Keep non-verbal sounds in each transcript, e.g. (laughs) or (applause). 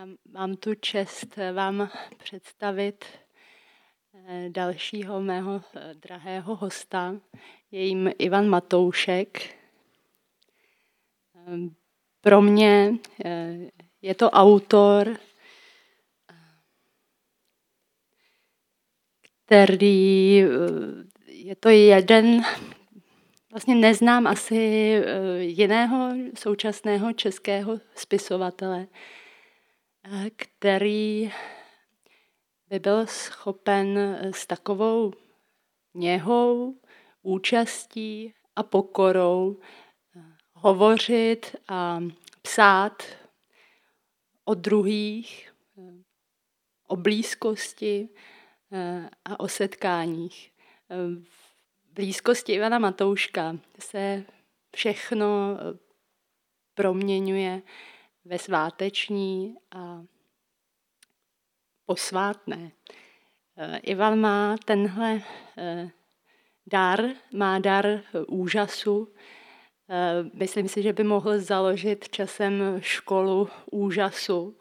Já mám tu čest vám představit eh, dalšího mého eh, drahého hosta. Je jim Ivan Matoušek. Ehm, pro mě eh, je to autor, který je to jeden, vlastně neznám asi jiného současného českého spisovatele, který by byl schopen s takovou něhou, účastí a pokorou hovořit a psát o druhých, o blízkosti a o setkáních. V blízkosti Ivana Matouška se všechno proměňuje ve sváteční a posvátné. Eh, Ivan má tenhle eh, dar, má dar úžasu. Eh, myslím si, že by mohl založit časem školu úžasu.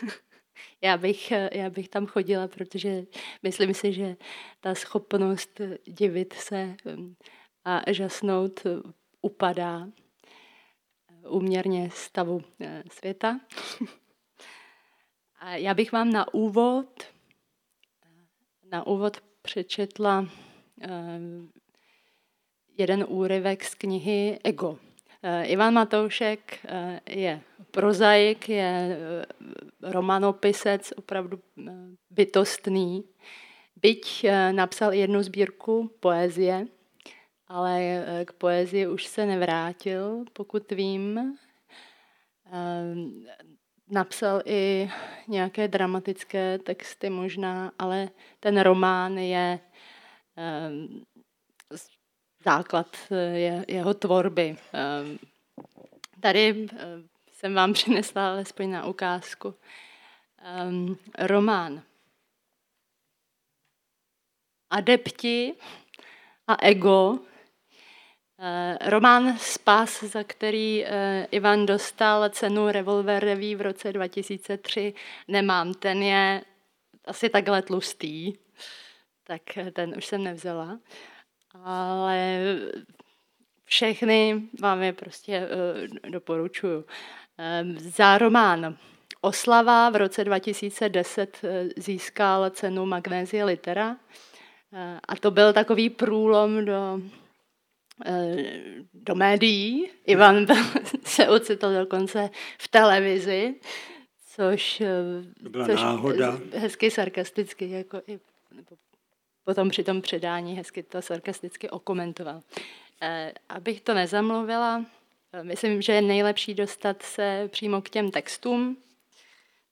(laughs) já, bych, já bych tam chodila, protože myslím si, že ta schopnost divit se a žasnout upadá úměrně stavu eh, světa. A já bych vám na úvod, eh, na úvod přečetla eh, jeden úryvek z knihy Ego. Ivan Matoušek je prozaik, je romanopisec, opravdu bytostný. Byť napsal jednu sbírku poezie, ale eh, k poezii už se nevrátil, pokud vím. Ehm, napsal i nějaké dramatické texty možná, ale ten román je ehm, základ eh, jeho tvorby. Tady eh, jsem vám přinesla alespoň na ukázku román Adepti a ego Eh, román Spas, za který eh, Ivan dostal cenu Revolver Revue v roce 2003, nemám. Ten je asi takhle tlustý, tak eh, ten už jsem nevzala. Ale všechny vám je prostě doporučuju. Za román Oslava v roce 2010 získal cenu Magnézie Litera. A to byl takový průlom do Eh, do médií. Ivan (laughs) se ocitl dokonce v televizi, což to byla což náhoda. hezky sarkasticky, jako i, nebo potom při tom předání hezky to sarkasticky okomentoval. Eh, abych to nezamluvila, eh, myslím, že je nejlepší dostat se přímo k těm textům.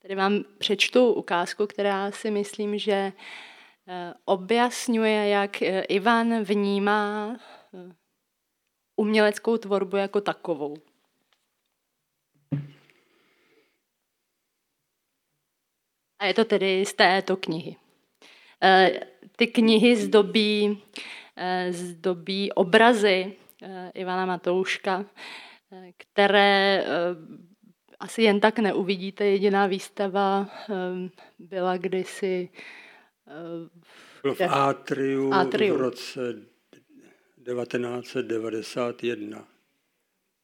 Tady vám přečtu ukázku, která si myslím, že objasňuje, jak Ivan vnímá uměleckou tvorbu jako takovou. A je to tedy z této knihy. Eh, ty knihy zdobí, eh, zdobí obrazy eh, Ivana Matouška, které asi jen tak neuvidíte. Jediná výstava byla kdysi v Atriu, Atriu v roce 1991.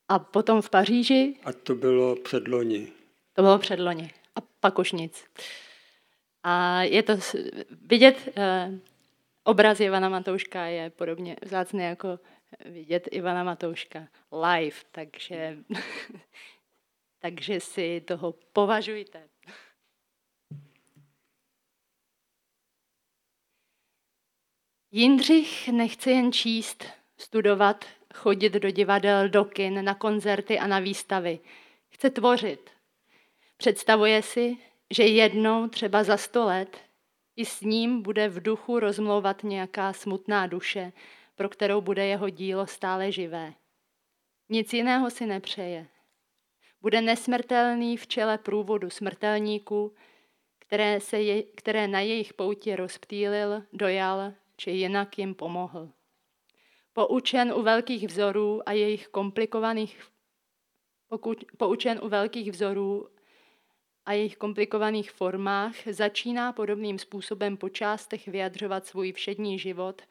A potom v Paříži? A to bylo předloni. To bylo předloni. A pak už nic. A je to vidět, eh, obraz Ivana Matouška je podobně vzácný jako vidět Ivana Matouška live, takže, (laughs) takže si toho považujte. Jindřich nechce jen číst, studovat, chodit do divadel, do kin, na koncerty a na výstavy. Chce tvořit. Představuje si, že jednou, třeba za sto let, i s ním bude v duchu rozmlouvat nějaká smutná duše, pro kterou bude jeho dílo stále živé. Nic jiného si nepřeje. Bude nesmrtelný v čele průvodu smrtelníků, které, se je, které na jejich pouti rozptýlil, dojal, či jinak jim pomohl. Poučen u velkých vzorů a jejich komplikovaných poučen u velkých vzorů a jejich komplikovaných formách začíná podobným způsobem po částech vyjadřovat svůj všední život,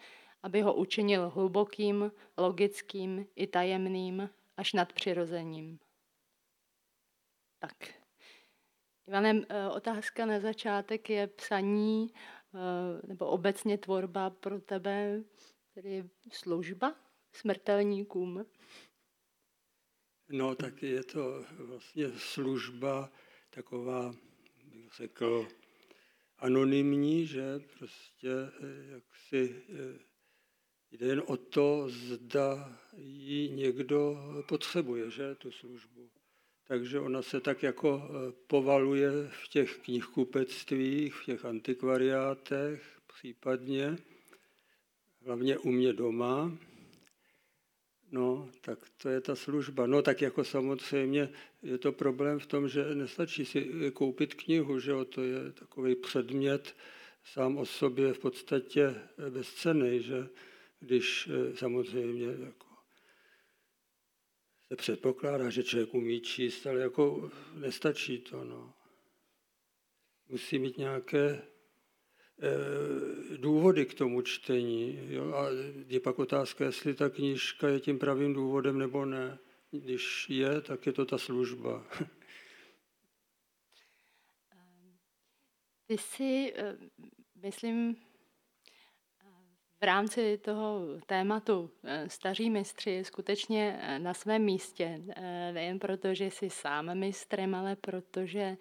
aby ho učinil hlubokým, logickým i tajemným až nadpřirozením. Tak. Ivanem, eh, otázka na začátek je psaní nebo obecně tvorba pro tebe, tedy služba smrtelníkům. No, tak je to vlastně služba taková, bych řekl, anonymní, že prostě eh, jak si eh, jde jen o to, zda ji někdo potřebuje, že, tu službu. Takže ona se tak jako eh, povaluje v těch knihkupectvích, v těch antikvariátech případně, hlavně u mě doma. No, tak to je ta služba. No, tak jako samozřejmě je to problém v tom, že nestačí si koupit knihu, že jo? to je takový předmět sám o sobě v podstatě bezcený, že když eh, samozřejmě jako se předpokládá, že člověk umí číst, ale jako nestačí to. No. Musí mít nějaké Eh, důvody k tomu čtení. Jo? A je pak otázka, jestli ta knížka je tím pravým důvodem nebo ne. Když je, tak je to ta služba. (laughs) Ty jsi, eh, myslím, v rámci toho tématu eh, staří mistři skutečně na svém místě. Nejen proto, že jsi sám mistrem, ale protože,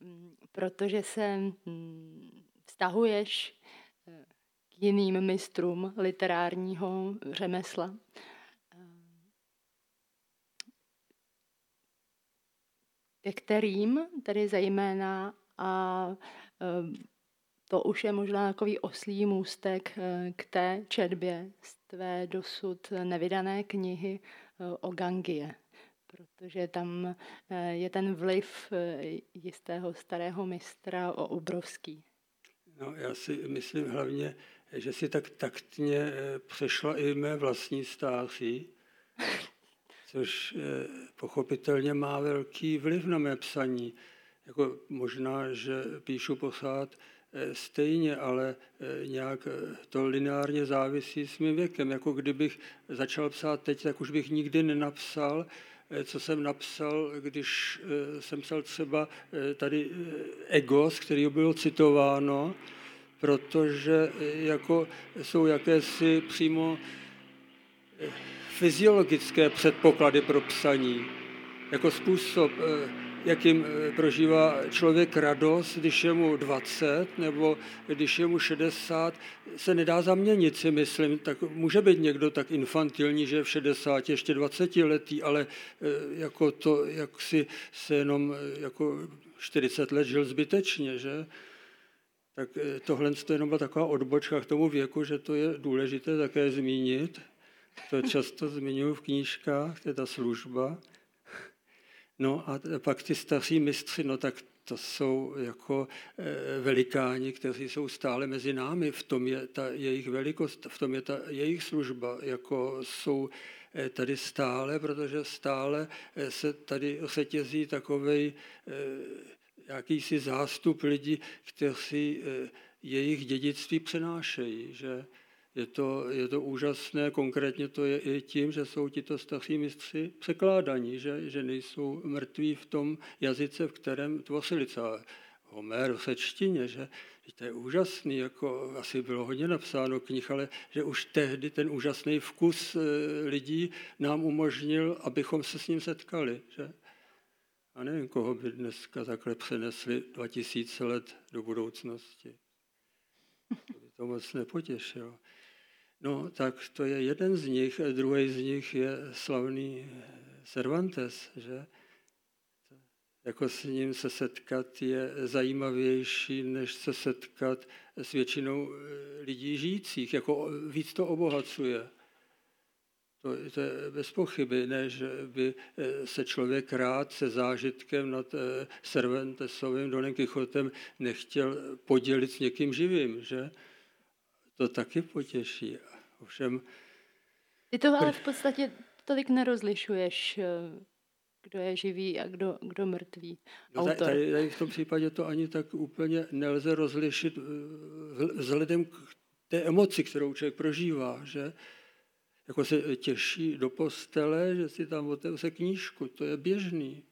mm, protože se mm, vztahuješ eh, k jiným mistrům literárního řemesla. Ke kterým, tedy zejména, a eh, to už je možná takový oslý můstek eh, k té četbě z tvé dosud nevydané knihy o Gangie, protože tam je ten vliv jistého starého mistra o obrovský. No, já si myslím hlavně, že si tak taktně eh, přešla i mé vlastní stáří, (laughs) což eh, pochopitelně má velký vliv na mé psaní. Jako možná, že píšu pořád eh, stejně, ale nějak to lineárně závisí s mým věkem. Jako kdybych začal psát teď, tak už bych nikdy nenapsal, co jsem napsal, když jsem psal třeba tady Egos, který bylo citováno, protože jako jsou jakési přímo fyziologické předpoklady pro psaní, jako způsob, jakým prožívá člověk radost, když je mu 20 nebo když je mu 60, se nedá zaměnit, si myslím. Tak může být někdo tak infantilní, že je v 60 ještě 20 letý, ale jako to, jak si se jenom jako 40 let žil zbytečně, že? Tak eh, tohle je jenom byla taková odbočka k tomu věku, že to je důležité také zmínit. To často zmiňuji v knížkách, to je ta služba. No a pak ty staří mistři, no tak to jsou jako eh, velikáni, kteří jsou stále mezi námi. V tom je ta jejich velikost, v tom je ta jejich služba. Jako jsou eh, tady stále, protože stále se tady řetězí takovej jakýsi zástup lidí, kteří eh, jejich dědictví přenášejí. Že je to, je to úžasné, konkrétně to je i tím, že jsou tito staří mistři překládaní, že, že nejsou mrtví v tom jazyce, v kterém tvořili celé. Homer v sečtině, že to je úžasný, jako asi bylo hodně napsáno knih, ale že už tehdy ten úžasný vkus eh, lidí nám umožnil, abychom se s ním setkali. Že? A nevím, koho by dneska takhle přenesli 2000 let do budoucnosti. To by to moc nepotěšilo. No, tak to je jeden z nich. Druhý z nich je slavný Cervantes, že? Jako s ním se setkat je zajímavější, než se setkat s většinou lidí žijících. Jako víc to obohacuje. To, to je bez pochyby, ne, že by eh, se člověk rád se zážitkem nad eh, Cervantesovým Donem Kichotem nechtěl podělit s někým živým, že? To taky potěší. Ovšem... Ty to ale v podstatě tolik nerozlišuješ eh, kdo je živý a kdo, kdo mrtvý. No, Autor. tady, tady v tom případě to ani tak úplně nelze rozlišit eh, vzhledem k té emoci, kterou člověk prožívá, že jako se těší do postele, že si tam otevře knížku, to je běžný.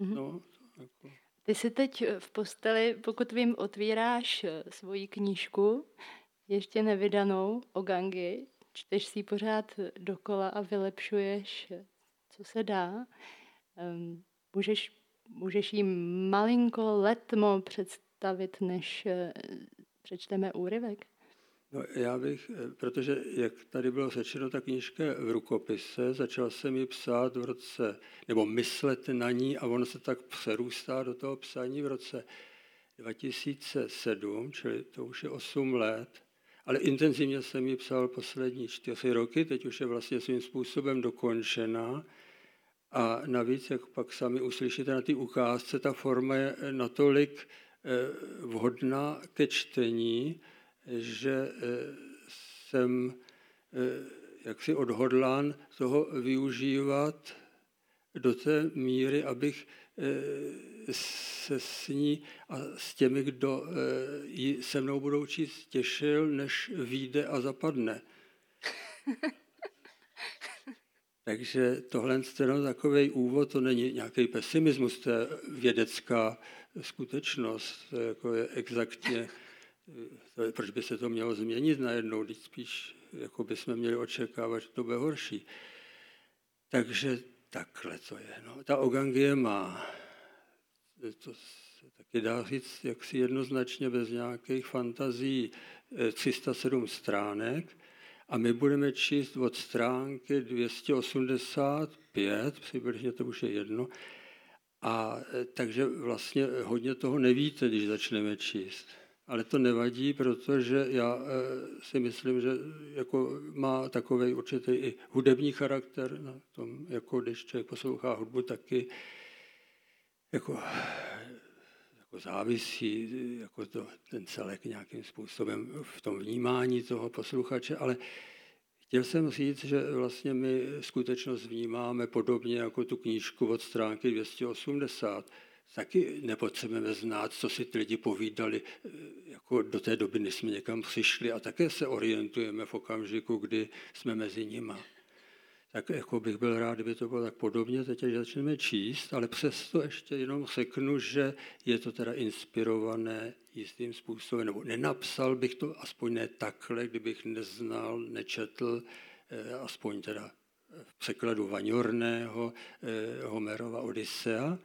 Mm-hmm. No, jako. Ty si teď v posteli, pokud vím, otvíráš eh, svoji knížku, ještě nevydanou o gangi, čteš si ji pořád dokola a vylepšuješ, eh, co se dá. Um, můžeš, můžeš jí malinko letmo představit, než uh, přečteme úryvek? No, já bych, eh, protože jak tady bylo řečeno, ta knížka v rukopise, začal jsem ji psát v roce, nebo myslet na ní a ono se tak přerůstá do toho psaní v roce 2007, čili to už je 8 let, ale intenzivně jsem ji psal poslední čtyři roky, teď už je vlastně svým způsobem dokončená. A navíc, jak pak sami uslyšíte na té ukázce, ta forma je natolik eh, vhodná ke čtení, že eh, jsem eh, jaksi odhodlán toho využívat do té míry, abych se s ní a s těmi, kdo ji se mnou budou číst, těšil, než vyjde a zapadne. (laughs) Takže tohle je takový úvod, to není nějaký pesimismus, to je vědecká skutečnost, to je, jako je exaktně, to je, proč by se to mělo změnit najednou, když spíš jako by jsme měli očekávat, že to bude horší. Takže takhle to je. No. Ta Ogangie má, to se taky dá říct jaksi jednoznačně bez nějakých fantazí, 307 stránek, a my budeme číst od stránky 285, přibližně to už je jedno, a e, takže vlastně hodně toho nevíte, když začneme číst. Ale to nevadí, protože já e, si myslím, že jako má takový určitý i hudební charakter na tom, jako když člověk poslouchá hudbu, taky jako jako závisí jako to, ten celek nějakým způsobem v tom vnímání toho posluchače, ale chtěl jsem říct, že vlastně my skutečnost vnímáme podobně jako tu knížku od stránky 280. Taky nepotřebujeme znát, co si ty lidi povídali. Jako do té doby, než jsme někam přišli a také se orientujeme v okamžiku, kdy jsme mezi nimi tak jako bych byl rád, kdyby to bylo tak podobně, teď až začneme číst, ale přesto ještě jenom řeknu, že je to teda inspirované jistým způsobem, nebo nenapsal bych to aspoň ne takhle, kdybych neznal, nečetl, eh, aspoň teda v překladu Vaňorného, eh, Homerova Odisea.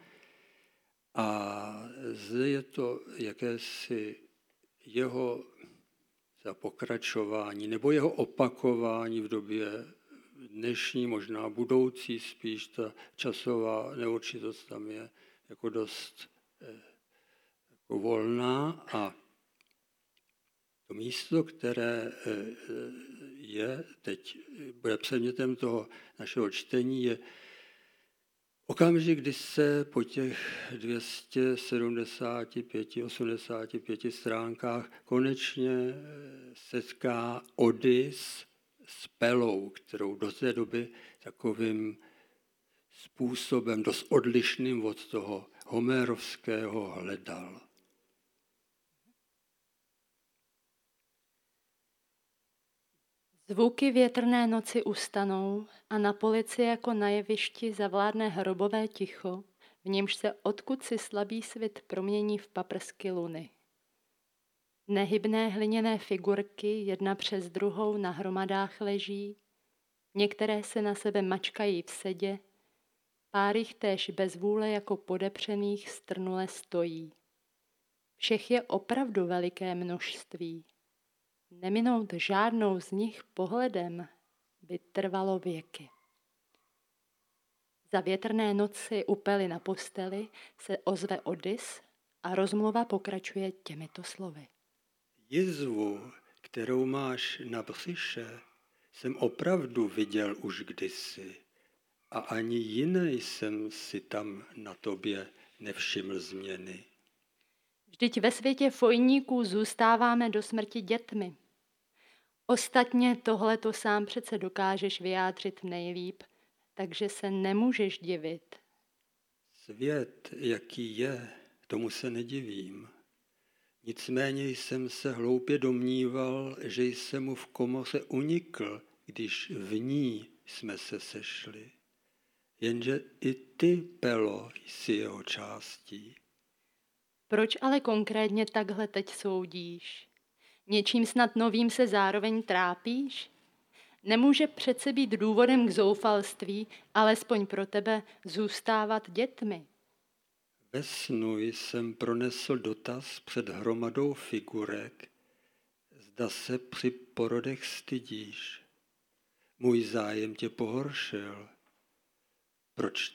A zde je to jakési jeho za pokračování nebo jeho opakování v době dnešní, možná budoucí, spíš ta časová neurčitost tam je jako dost eh, jako volná a to místo, které eh, je teď, bude předmětem toho našeho čtení, je okamžik, kdy se po těch 275, 85 stránkách konečně eh, setká Odys s Pelou, kterou do té doby takovým způsobem dost odlišným od toho homérovského hledal. Zvuky větrné noci ustanou a na polici jako na jevišti zavládne hrobové ticho, v němž se odkud si slabý svět promění v paprsky luny. Nehybné hliněné figurky jedna přes druhou na hromadách leží, některé se na sebe mačkají v sedě, pár jich též bez vůle jako podepřených strnule stojí. Všech je opravdu veliké množství. Neminout žádnou z nich pohledem by trvalo věky. Za větrné noci upely na posteli se ozve Odys a rozmluva pokračuje těmito slovy. Jizvu, kterou máš na břiše, jsem opravdu viděl už kdysi a ani jiné jsem si tam na tobě nevšiml změny. Vždyť ve světě fojníků zůstáváme do smrti dětmi. Ostatně tohle to sám přece dokážeš vyjádřit nejlíp, takže se nemůžeš divit, Svět, jaký je, tomu se nedivím. Nicméně jsem se hloupě domníval, že jsem mu v komoře unikl, když v ní jsme se sešli. Jenže i ty, Pelo, jsi jeho částí. Proč ale konkrétně takhle teď soudíš? Něčím snad novým se zároveň trápíš? Nemůže přece být důvodem k zoufalství, alespoň pro tebe zůstávat dětmi. Ve snu jsem pronesl dotaz před hromadou figurek, zda se při porodech stydíš. Můj zájem tě pohoršil. Proč,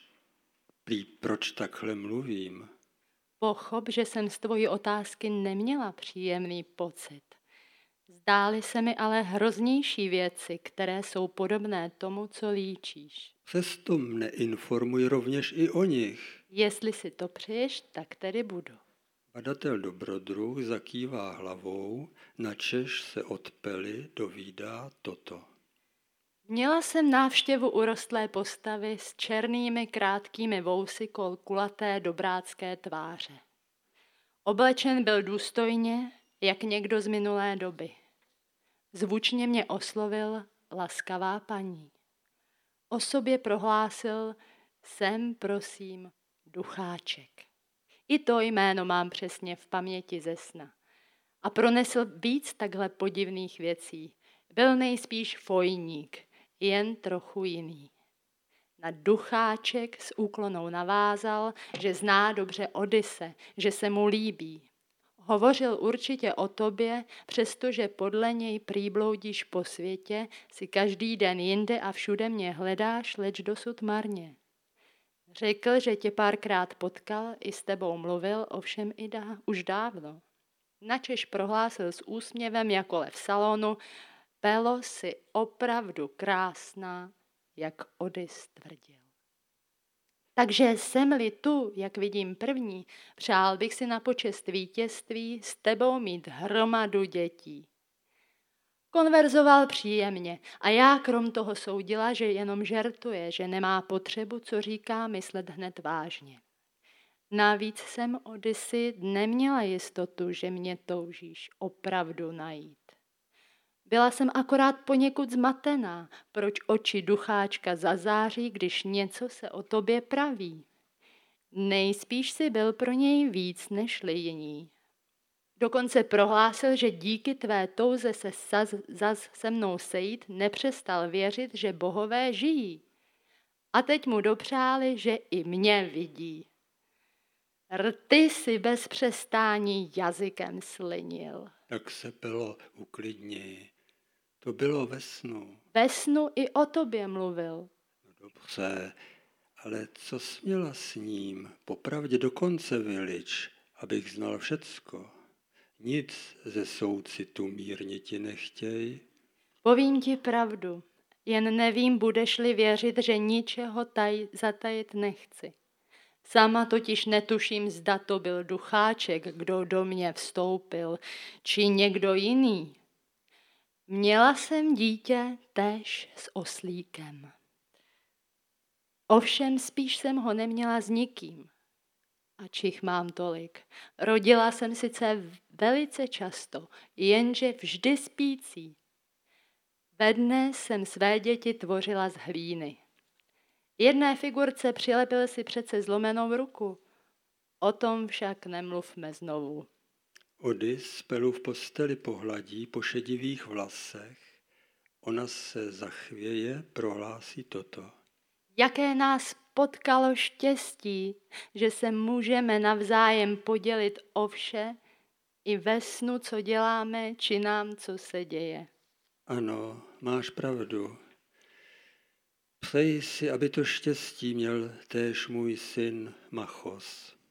prý, proč takhle mluvím? Pochop, že jsem z tvojí otázky neměla příjemný pocit. Zdály se mi ale hroznější věci, které jsou podobné tomu, co líčíš. Přesto mne informuj rovněž i o nich. Jestli si to přeješ, tak tedy budu. Badatel dobrodruh zakývá hlavou, načež se od Pely dovídá toto. Měla jsem návštěvu urostlé postavy s černými krátkými vousy kol kulaté dobrácké tváře. Oblečen byl důstojně, jak někdo z minulé doby. Zvučně mě oslovil laskavá paní. O sobě prohlásil, jsem, prosím, ducháček. I to jméno mám přesně v paměti ze sna. A pronesl víc takhle podivných věcí. Byl nejspíš fojník, jen trochu jiný. Na ducháček s úklonou navázal, že zná dobře Odyse, že se mu líbí. Hovořil určitě o tobě, přestože podle něj prýbloudíš po světě, si každý den jinde a všude mě hledáš, leč dosud marně. Řekl, že tě párkrát potkal, i s tebou mluvil, ovšem i dá, už dávno. Načež prohlásil s úsměvem jako lev salonu, Pelo si opravdu krásná, jak Odys tvrdil. Takže jsem-li tu, jak vidím první, přál bych si na počest vítězství s tebou mít hromadu dětí. Konverzoval příjemně a já krom toho soudila, že jenom žertuje, že nemá potřebu, co říká, myslet hned vážně. Navíc jsem Odysy neměla jistotu, že mě toužíš opravdu najít. Byla jsem akorát poněkud zmatená, proč oči ducháčka zazáří, když něco se o tobě praví. Nejspíš si byl pro něj víc než jiní. Dokonce prohlásil, že díky tvé touze se zas, zas se mnou sejít nepřestal věřit, že bohové žijí. A teď mu dopřáli, že i mě vidí. Rty si bez přestání jazykem slinil. Tak se bylo uklidni. To bylo ve snu. Ve snu i o tobě mluvil. No dobře, ale co směla s ním? Popravdě dokonce vylič, abych znal všecko. Nic ze soucitu mírně ti nechtěj. Povím ti pravdu, jen nevím, budeš-li věřit, že ničeho taj, zatajit nechci. Sama totiž netuším, zda to byl ducháček, kdo do mě vstoupil, či někdo jiný. Měla jsem dítě též s oslíkem. Ovšem spíš jsem ho neměla s nikým. A čich mám tolik. Rodila jsem sice velice často, jenže vždy spící. Ve dne jsem své děti tvořila z hlíny. Jedné figurce přilepil si přece zlomenou ruku. O tom však nemluvme znovu. Odys Pelu v posteli pohladí po šedivých vlasech. Ona se zachvěje, prohlásí toto. Jaké nás potkalo štěstí, že se můžeme navzájem podělit o vše, i ve snu, co děláme, či nám, co se děje. Ano, máš pravdu. Přeji si, aby to štěstí měl též můj syn Machos.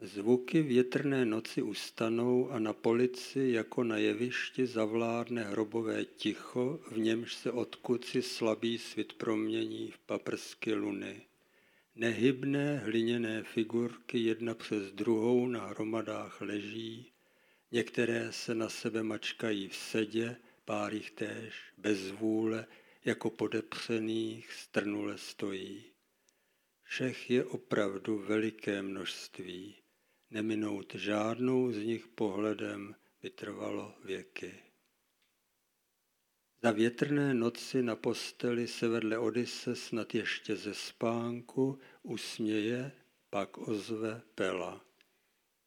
Zvuky větrné noci ustanou a na polici jako na jevišti zavládne hrobové ticho, v němž se odkuci slabý svit promění v paprsky luny. Nehybné hliněné figurky jedna přes druhou na hromadách leží, některé se na sebe mačkají v sedě, pár jich též, bez vůle, jako podepřených, strnule stojí. Všech je opravdu veliké množství, neminout žádnou z nich pohledem by trvalo věky. Za větrné noci na posteli se vedle Odyse snad ještě ze spánku usměje, pak ozve Pela.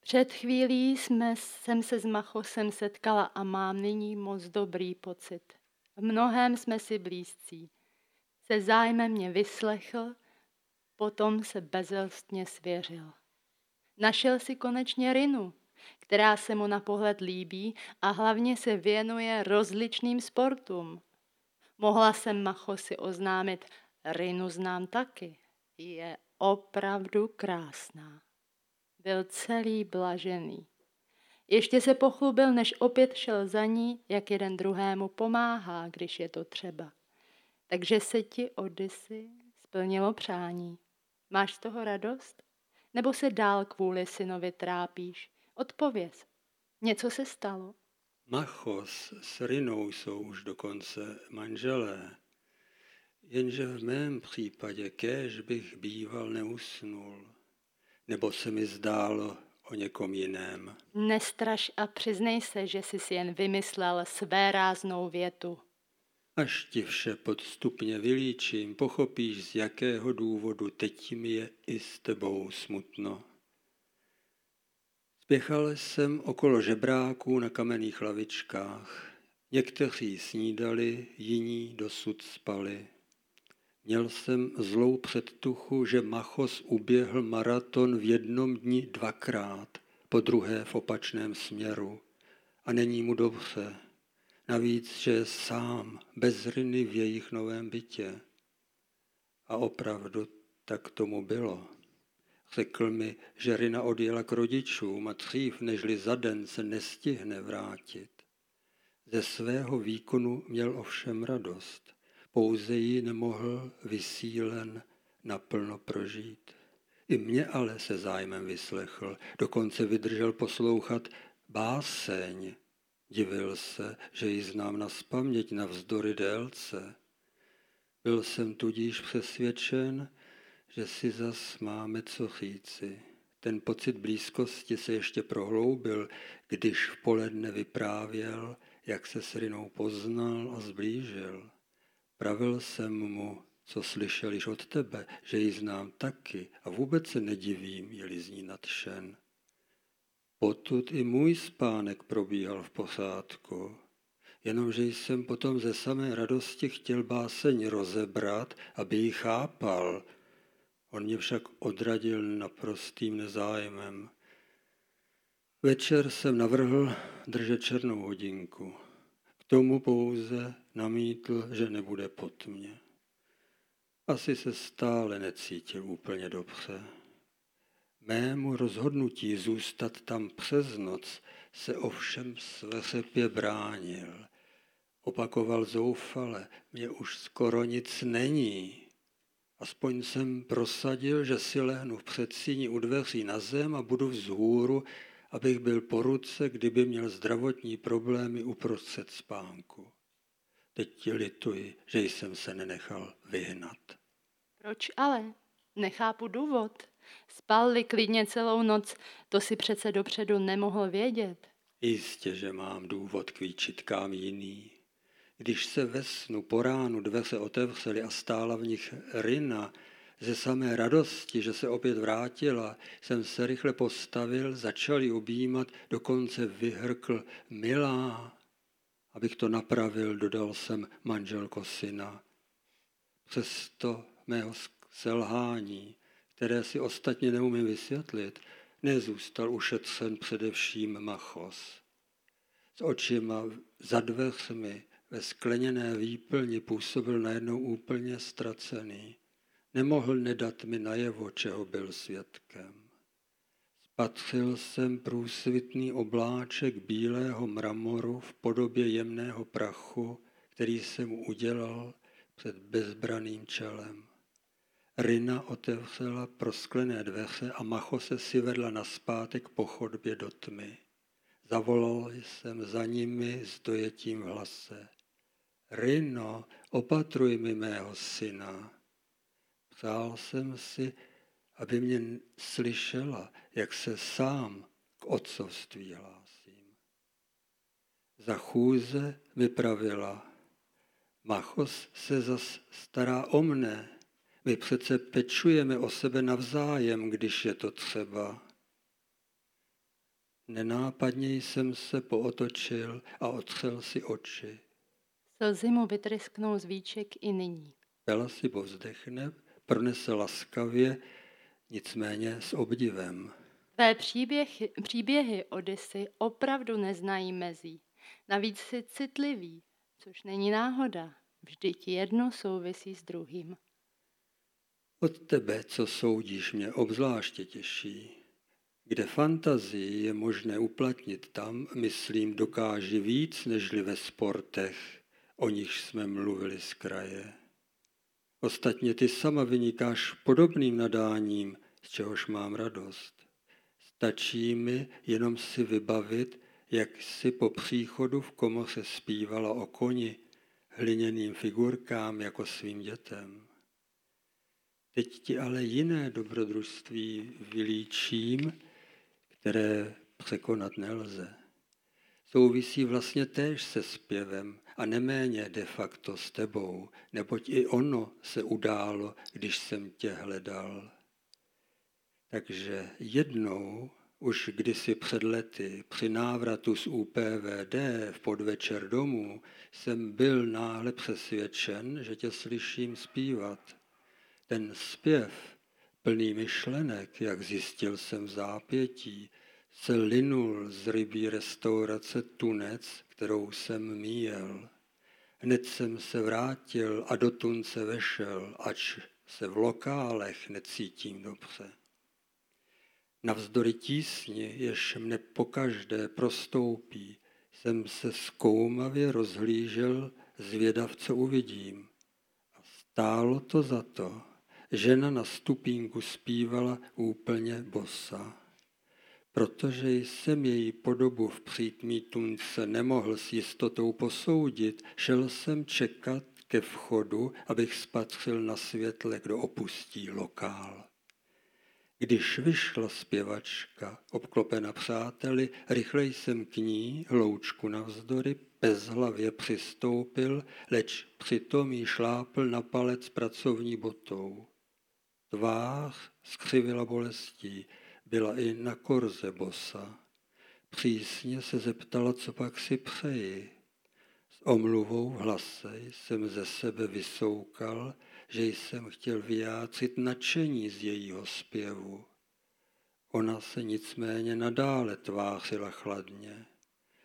Před chvílí jsme, jsem se s Machosem setkala a mám nyní moc dobrý pocit. V mnohém jsme si blízcí. Se zájmem mě vyslechl, potom se bezelstně svěřil. Našel si konečně Rinu, která se mu na pohled líbí a hlavně se věnuje rozličným sportům. Mohla jsem Machosi oznámit, Rinu znám taky. Je opravdu krásná. Byl celý blažený. Ještě se pochlubil, než opět šel za ní, jak jeden druhému pomáhá, když je to třeba. Takže se ti Odysy splnilo přání. Máš z toho radost? Nebo se dál kvůli synovi trápíš? Odpověz. Něco se stalo? Machos s Rinou jsou už dokonce manželé. Jenže v mém případě kéž bych býval neusnul. Nebo se mi zdálo o někom jiném. Nestraš a přiznej se, že jsi jen vymyslel své ráznou větu. Až ti vše podstupně vylíčím, pochopíš, z jakého důvodu teď mi je i s tebou smutno. Spěchal jsem okolo žebráků na kamenných lavičkách. Někteří snídali, jiní dosud spali. Měl jsem zlou předtuchu, že Machos uběhl maraton v jednom dni dvakrát, po druhé v opačném směru. A není mu dobře. Navíc, že je sám, bez riny v jejich novém bytě. A opravdu tak tomu bylo. Řekl mi, že Rina odjela k rodičům a dřív, nežli za den se nestihne vrátit. Ze svého výkonu měl ovšem radost, pouze ji nemohl vysílen naplno prožít. I mě ale se zájmem vyslechl, dokonce vydržel poslouchat báseň. Divil se, že ji znám na spaměť navzdory délce. Byl jsem tudíž přesvědčen, že si zas máme co říci. Ten pocit blízkosti se ještě prohloubil, když v poledne vyprávěl, jak se s Rinou poznal a zblížil. Pravil jsem mu, co slyšel již od tebe, že ji znám taky a vůbec se nedivím, je-li z ní nadšen. Potud i můj spánek probíhal v posádku, jenomže jsem potom ze samé radosti chtěl báseň rozebrat, aby ji chápal, On mě však odradil naprostým nezájemem. Večer jsem navrhl držet černou hodinku. K tomu pouze namítl, že nebude pod mě. Asi se stále necítil úplně dobře. Mému rozhodnutí zůstat tam přes noc se ovšem svesepě bránil. Opakoval zoufale, mě už skoro nic není. Aspoň jsem prosadil, že si lehnu v předsíni u dveří na zem a budu vzhůru, abych byl po ruce, kdyby měl zdravotní problémy uprostřed spánku. Teď lituji, že jsem se nenechal vyhnat. Proč ale? Nechápu důvod. Spal-li klidně celou noc, to si přece dopředu nemohl vědět. Jistě, že mám důvod k výčitkám jiný. Když se ve snu po ránu dveře otevřely a stála v nich Rina, ze samé radosti, že se opět vrátila, jsem se rychle postavil, začal ji objímat, dokonce vyhrkl milá. Abych to napravil, dodal jsem manželko syna. Přesto mého selhání, které si ostatně neumím vysvětlit, nezůstal ušetřen především Machos. S očima za dveřmi ve skleněné výplni působil najednou úplně ztracený. Nemohl nedat mi najevo, čeho byl svědkem. Spatřil jsem průsvitný obláček bílého mramoru v podobě jemného prachu, který se mu udělal před bezbraným čelem. Rina otevřela prosklené dveře a Macho se si vedla na zpátek po chodbě do tmy. Zavolal jsem za nimi s dojetím v hlase. Rino, opatruj mi mého syna. Přál jsem si, aby mě slyšela, jak se sám k otcovství hlásím. Za chůze vypravila, Machos se zas stará o mne, my přece pečujeme o sebe navzájem, když je to třeba. Nenápadně jsem se pootočil a otřel si oči. Slzy mu vytrysknou z víček i nyní. Pela si povzdechne, pronese laskavě, nicméně s obdivem. Tvé příběhy, příběhy Odysy opravdu neznají mezí. Navíc si citlivý, což není náhoda. Vždyť jedno souvisí s druhým. Od tebe, co soudíš, mě obzvláště těší. Kde fantazii je možné uplatnit tam, myslím, dokáže víc, nežli ve sportech, o nich jsme mluvili z kraje. Ostatně ty sama vynikáš podobným nadáním, z čehož mám radost. Stačí mi jenom si vybavit, jak si po příchodu v komoře zpívala o koni, hliněným figurkám jako svým dětem. Teď ti ale jiné dobrodružství vylíčím, které překonat nelze. Souvisí vlastně též se zpěvem a neméně de facto s tebou, neboť i ono se událo, když jsem tě hledal. Takže jednou, už kdysi před lety, při návratu z UPVD v podvečer domů, jsem byl náhle přesvědčen, že tě slyším zpívat. Ten zpěv, plný myšlenek, jak zjistil jsem v zápětí, se linul z rybí restaurace Tunec, kterou jsem míjel. Hned jsem se vrátil a do Tunce vešel, ač se v lokálech necítím dobře. Navzdory tísni, jež mne pokaždé prostoupí, jsem se zkoumavě rozhlížel, zvědav, co uvidím. A stálo to za to. Žena na stupínku zpívala úplně bosa. Protože jsem její podobu v přítmí tunce nemohl s jistotou posoudit, šel jsem čekat ke vchodu, abych spatřil na světle, kdo opustí lokál. Když vyšla zpěvačka, obklopena přáteli, rychle jsem k ní, hloučku navzdory, bezhlavě přistoupil, leč přitom jí šlápl na palec pracovní botou. Tvář skřivila bolestí, byla i na korze bosa. Přísně se zeptala, co pak si přeji. S omluvou v hlase jsem ze sebe vysoukal, že jsem chtěl vyjádřit nadšení z jejího zpěvu. Ona se nicméně nadále tvářila chladně.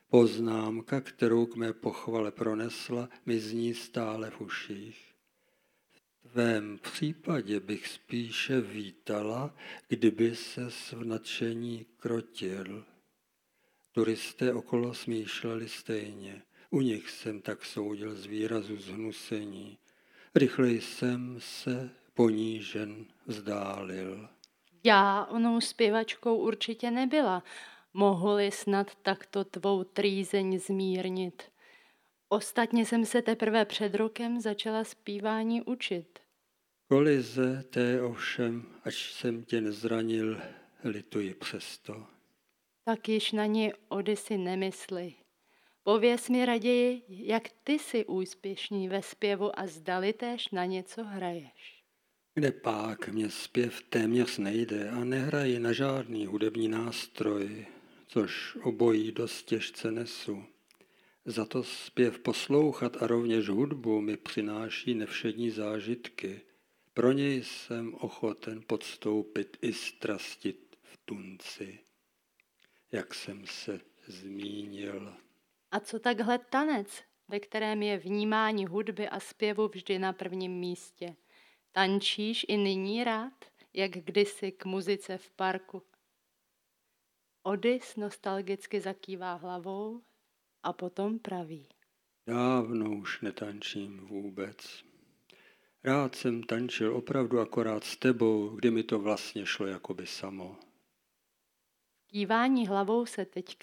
Poznámka, kterou k mé pochvale pronesla, mi zní stále v uších. Tvém případě bych spíše vítala, kdyby se v nadšení krotil. Turisté okolo smýšleli stejně. U nich jsem tak soudil z výrazu zhnusení. Rychle jsem se ponížen vzdálil. Já onou zpěvačkou určitě nebyla. Mohli snad takto tvou trýzeň zmírnit. Ostatně jsem se teprve před rokem začala zpívání učit. Kolize té ovšem, až jsem tě nezranil, lituji přesto. Tak již na ní Odysy nemysli. Pověz mi raději, jak ty jsi úspěšný ve zpěvu a zdali též na něco hraješ. Kde pak mě zpěv téměř nejde a nehraji na žádný hudební nástroj, což obojí dost těžce nesu. Za to zpěv poslouchat a rovněž hudbu mi přináší nevšední zážitky. Pro něj jsem ochoten podstoupit i strastit v tunci, jak jsem se zmínil. A co takhle tanec, ve kterém je vnímání hudby a zpěvu vždy na prvním místě? Tančíš i nyní rád, jak kdysi k muzice v parku? Odys nostalgicky zakývá hlavou a potom praví. Dávno už netančím vůbec. Rád jsem tančil opravdu akorát s tebou, kdy mi to vlastně šlo jakoby samo. Kývání hlavou se teď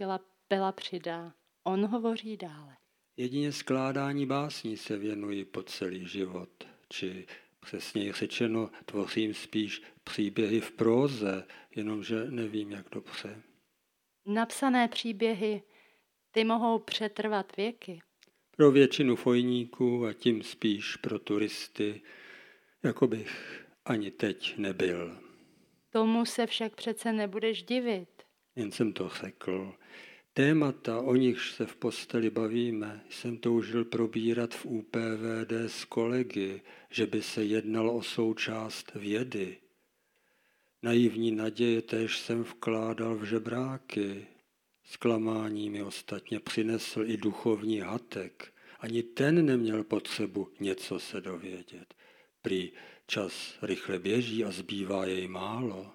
Pela přidá. On hovoří dále. Jedině skládání básní se věnuji po celý život, či Přesněji řečeno, tvořím spíš příběhy v próze, jenomže nevím, jak dobře. Napsané příběhy, ty mohou přetrvat věky. Pro většinu fojníků a tím spíš pro turisty, jako bych ani teď nebyl. Tomu se však přece nebudeš divit. Jen jsem to řekl. Témata, o nichž se v posteli bavíme, jsem toužil probírat v UPVD s kolegy, že by se jednalo o součást vědy. Naivní naděje též jsem vkládal v žebráky. Zklamání mi ostatně přinesl i duchovní hatek. Ani ten neměl potřebu něco se dovědět. Prý čas rychle běží a zbývá jej málo.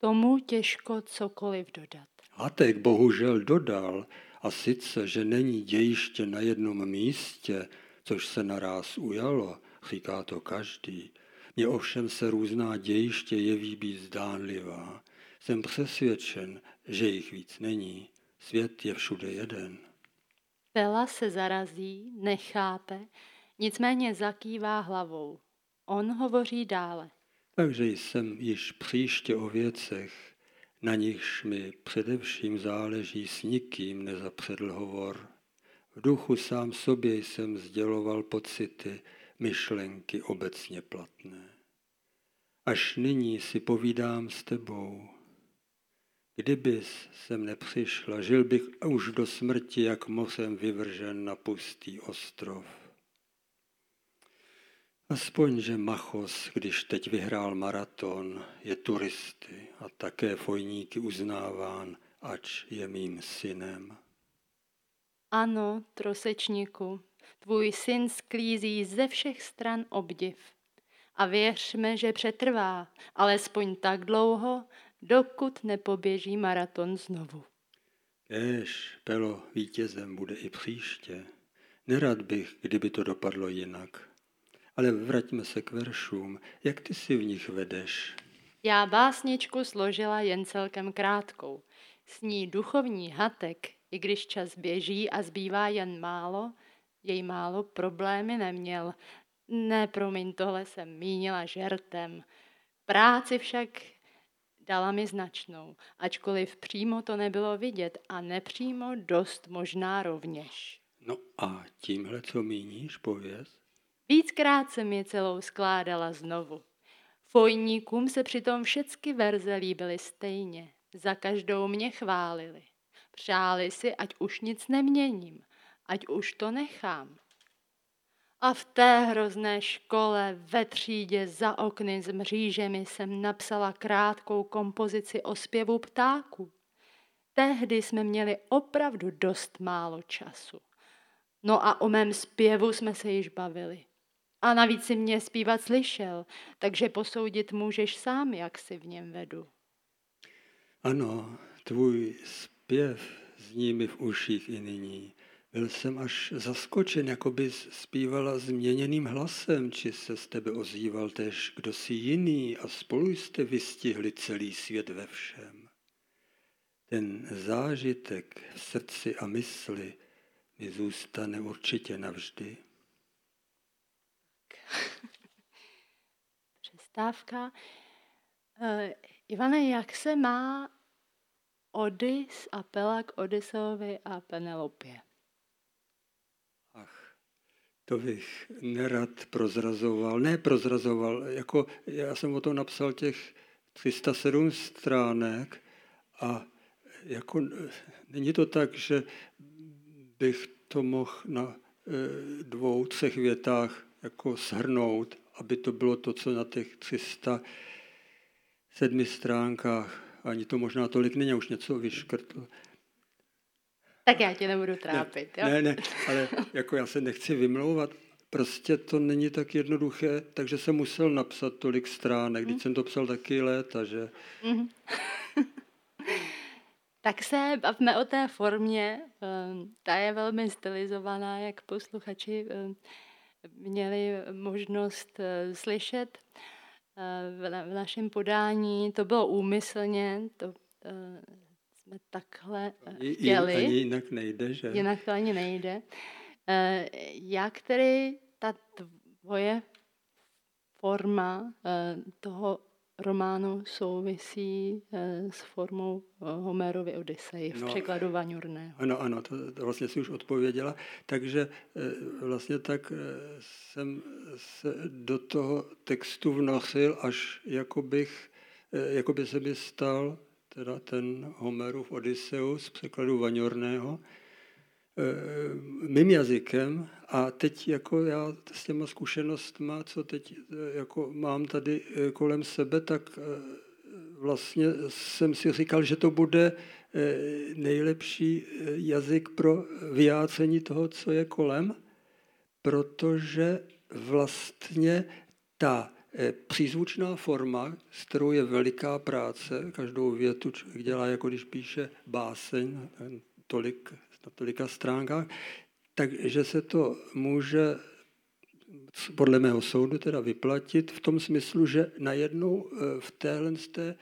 Tomu těžko cokoliv dodat. Hatek bohužel dodal, a sice, že není dějiště na jednom místě, což se naraz ujalo, říká to každý. Mně ovšem se různá dějiště jeví být zdánlivá. Jsem přesvědčen, že jich víc není. Svět je všude jeden. Pela se zarazí, nechápe, nicméně zakývá hlavou. On hovoří dále. Takže jsem již příště o věcech, na nichž mi především záleží s nikým nezapředl hovor. V duchu sám sobě jsem sděloval pocity, myšlenky obecně platné. Až nyní si povídám s tebou. Kdybys sem nepřišla, žil bych už do smrti, jak mořem vyvržen na pustý ostrov. Aspoň, že Machos, když teď vyhrál maraton, je turisty a také fojníky uznáván, ač je mým synem. Ano, trosečníku, tvůj syn sklízí ze všech stran obdiv. A věřme, že přetrvá, alespoň tak dlouho, dokud nepoběží maraton znovu. Kéž Pelo vítězem bude i příště. Nerad bych, kdyby to dopadlo jinak. Ale vraťme se k veršům. Jak ty si v nich vedeš? Já básničku složila jen celkem krátkou. S ní duchovní hatek, i když čas běží a zbývá jen málo, jej málo problémy neměl. Ne, promiň, tohle jsem mínila žertem. Práci však dala mi značnou, ačkoliv přímo to nebylo vidět a nepřímo dost možná rovněž. No a tímhle, co míníš, pověz? Víckrát jsem je celou skládala znovu. Fojníkům se přitom všechny verze líbily stejně. Za každou mě chválili. Přáli si, ať už nic neměním, ať už to nechám. A v té hrozné škole ve třídě za okny s mřížemi jsem napsala krátkou kompozici o zpěvu ptáků. Tehdy jsme měli opravdu dost málo času. No a o mém zpěvu jsme se již bavili. A navíc si mě zpívat slyšel, takže posoudit můžeš sám, jak si v něm vedu. Ano, tvůj zpěv zní mi v uších i nyní. Byl jsem až zaskočen, jako bys zpívala změněným hlasem, či se z tebe ozýval tež kdo si jiný a spolu jste vystihli celý svět ve všem. Ten zážitek v srdci a mysli mi zůstane určitě navždy. (laughs) Přestávka. Uh, Ivane, jak se má Odys a Pelak Odyseovi a Penelopě? To bych nerad prozrazoval. Ne prozrazoval, jako já jsem o tom napsal těch 307 stránek a jako není to tak, že bych to mohl na eh, dvou, třech větách jako shrnout, aby to bylo to, co na těch 307 stránkách, ani to možná tolik není, už něco vyškrtl. Tak já tě nebudu trápit. Ne, jo? ne, ne, ale jako já se nechci vymlouvat, prostě to není tak jednoduché, takže jsem musel napsat tolik stránek, když mm. jsem to psal taky léta, že... Mm. (laughs) tak se bavme o té formě, ehm, ta je velmi stylizovaná, jak posluchači ehm, měli možnost eh, slyšet eh, v našem podání. To bylo úmyslně, to eh, jsme takhle chtěli. Ani jinak nejde, že? Jinak to ani nejde. Jak tedy ta tvoje forma eh, toho románu souvisí eh, s formou eh, Homérovy Odisej v no, překladu Vaňurného. Ano, ano, to, to vlastně si už odpověděla. Takže vlastně tak jsem se do toho textu vnosil, až jako bych, jako by se mi stal teda ten Homerův Odysseus překladu Vaňorného, Eh, mým jazykem. A teď jako já s těma zkušenostma, co teď eh, jako mám tady eh, kolem sebe, tak vlastně jsem si říkal, že to bude nejlepší jazyk pro vyjácení toho, co je kolem, protože vlastně ta přízvučná forma, s kterou je veliká práce, každou větu člověk dělá, jako když píše báseň, tolik na tolika stránkách, takže se to může podle mého soudu teda vyplatit v tom smyslu, že najednou e, v téhle té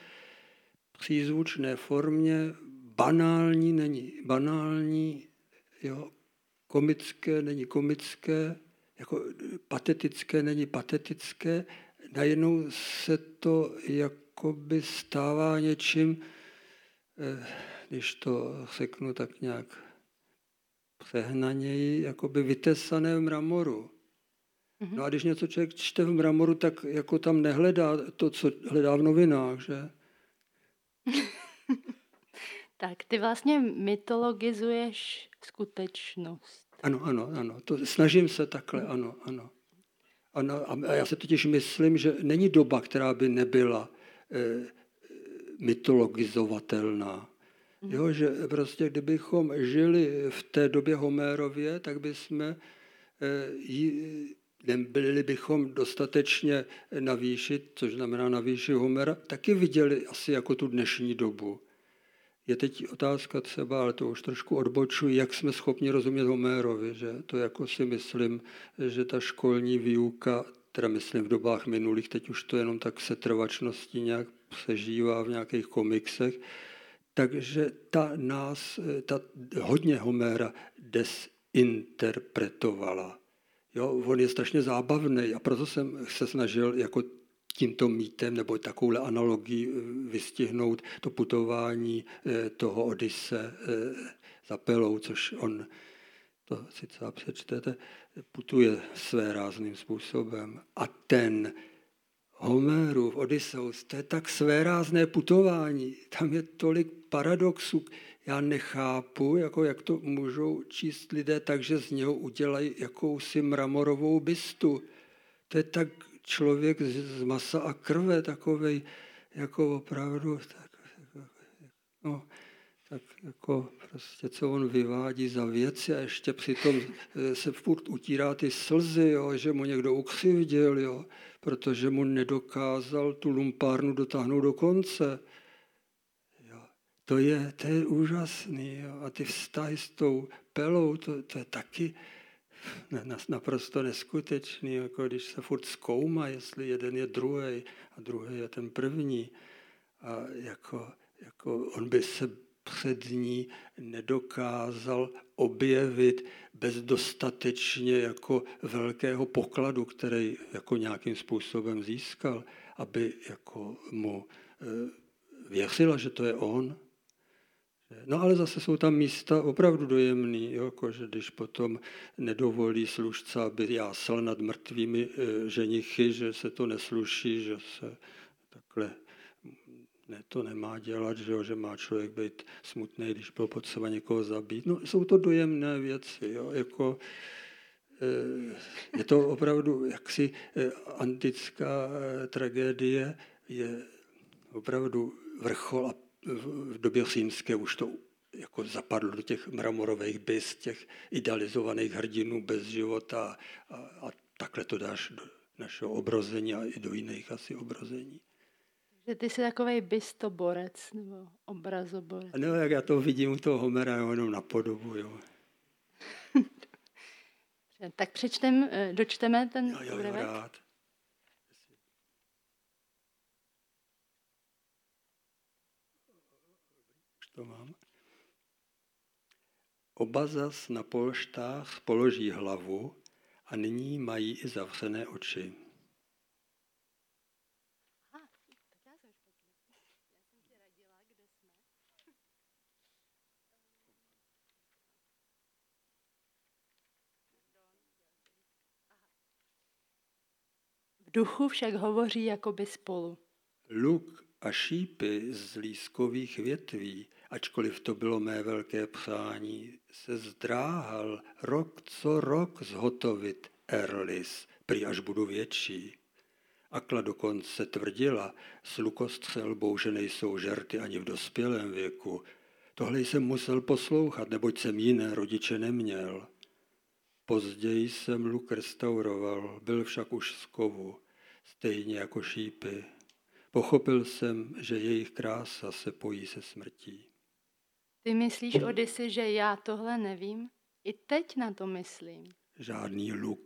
přízvučné formě banální není. Banální, jo, komické není komické, jako patetické není patetické, najednou se to jakoby stává něčím, e, když to řeknu tak nějak přehnaněji jakoby vytesané v mramoru. Mm-hmm. No a když něco člověk čte v mramoru, tak jako tam nehledá to, co hledá v novinách, že? (laughs) tak ty vlastně mytologizuješ skutečnost. Ano, ano, ano. To, snažím se takhle, ano, ano. Ano a já se totiž myslím, že není doba, která by nebyla e, mytologizovatelná. Mhm. Jo, že prostě kdybychom žili v té době Homérově, tak bychom eh, nebyli bychom dostatečně navýšit, což znamená navýšit Homera, taky viděli asi jako tu dnešní dobu. Je teď otázka třeba, ale to už trošku odbočuji, jak jsme schopni rozumět Homérovi, že to jako si myslím, že ta školní výuka, teda myslím v dobách minulých, teď už to jenom tak setrvačností nějak přežívá v nějakých komiksech, takže ta nás, ta hodně Homéra desinterpretovala. Jo, on je strašně zábavný a proto jsem se snažil jako tímto mítem nebo takovou analogii eh, vystihnout to putování eh, toho Odyse eh, za Pelou, což on, to si třeba přečtete, putuje své rázným způsobem. A ten Homérův Odysseus, to je tak svérázné putování, tam je tolik paradoxů. Já nechápu, jako jak to můžou číst lidé tak, že z něho udělají jakousi mramorovou bystu. To je tak člověk z masa a krve, takovej jako opravdu, tak, no, tak jako prostě, co on vyvádí za věci a ještě přitom eh, se furt utírá ty slzy, jo, že mu někdo ukřivdil, jo, protože mu nedokázal tu lumpárnu dotáhnout do konce. Jo. To, je, to je úžasný. Jo. A ty vztahy s tou pelou, to, to je taky naprosto neskutečný, jako když se furt zkoumá, jestli jeden je druhý a druhý je ten první. A jako, jako on by se před ní nedokázal objevit bez dostatečně jako velkého pokladu, který jako nějakým způsobem získal, aby jako mu eh, věřila, že to je on. No ale zase jsou tam místa opravdu dojemný, jako že když potom nedovolí služce, aby jásal nad mrtvými e, ženichy, že se to nesluší, že se takhle ne, to nemá dělat, že, jo, že má člověk být smutný, když byl potřeba někoho zabít. No, jsou to dojemné věci, jo, jako, eh, je to opravdu jaksi eh, antická eh, tragédie, je opravdu vrchol a v době římské už to jako zapadlo do těch mramorových bys, těch idealizovaných hrdinů bez života a, a takhle to dáš do našeho obrození a i do jiných asi obrození. Že ty jsi takový bystoborec nebo obrazoborec. No, jak já to vidím u toho Homera, jenom na podobu, jo. (laughs) tak přečtem, eh, dočteme ten jo, jo, jo, rád. Oba zas na polštář položí hlavu a nyní mají i zavřené oči. V duchu však hovoří jakoby spolu. Luk a šípy z lískových větví ačkoliv to bylo mé velké přání, se zdráhal rok co rok zhotovit Erlis, prý až budu větší. Akla dokonce tvrdila s lukostřelbou, že nejsou žerty ani v dospělém věku. Tohle jsem musel poslouchat, neboť jsem jiné rodiče neměl. Později jsem luk restauroval, byl však už z kovu, stejně jako šípy. Pochopil jsem, že jejich krása se pojí se smrtí. Ty myslíš, Odysy, že já tohle nevím? I teď na to myslím. Žádný luk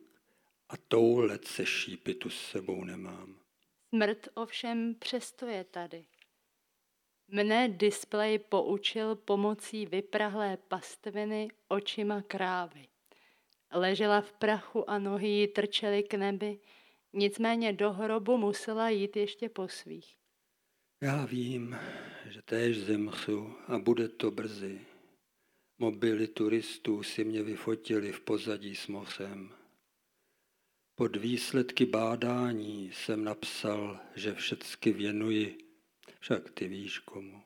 a toulet se šípy tu s sebou nemám. Smrt ovšem přesto je tady. Mne displej poučil pomocí vyprahlé pastviny očima krávy. Ležela v prachu a nohy jí trčely k nebi, nicméně do hrobu musela jít ještě po svých. Já vím, že též zemřu a bude to brzy. Mobily turistů si mě vyfotili v pozadí s mořem. Pod výsledky bádání jsem napsal, že všecky věnuji, však ty víš komu.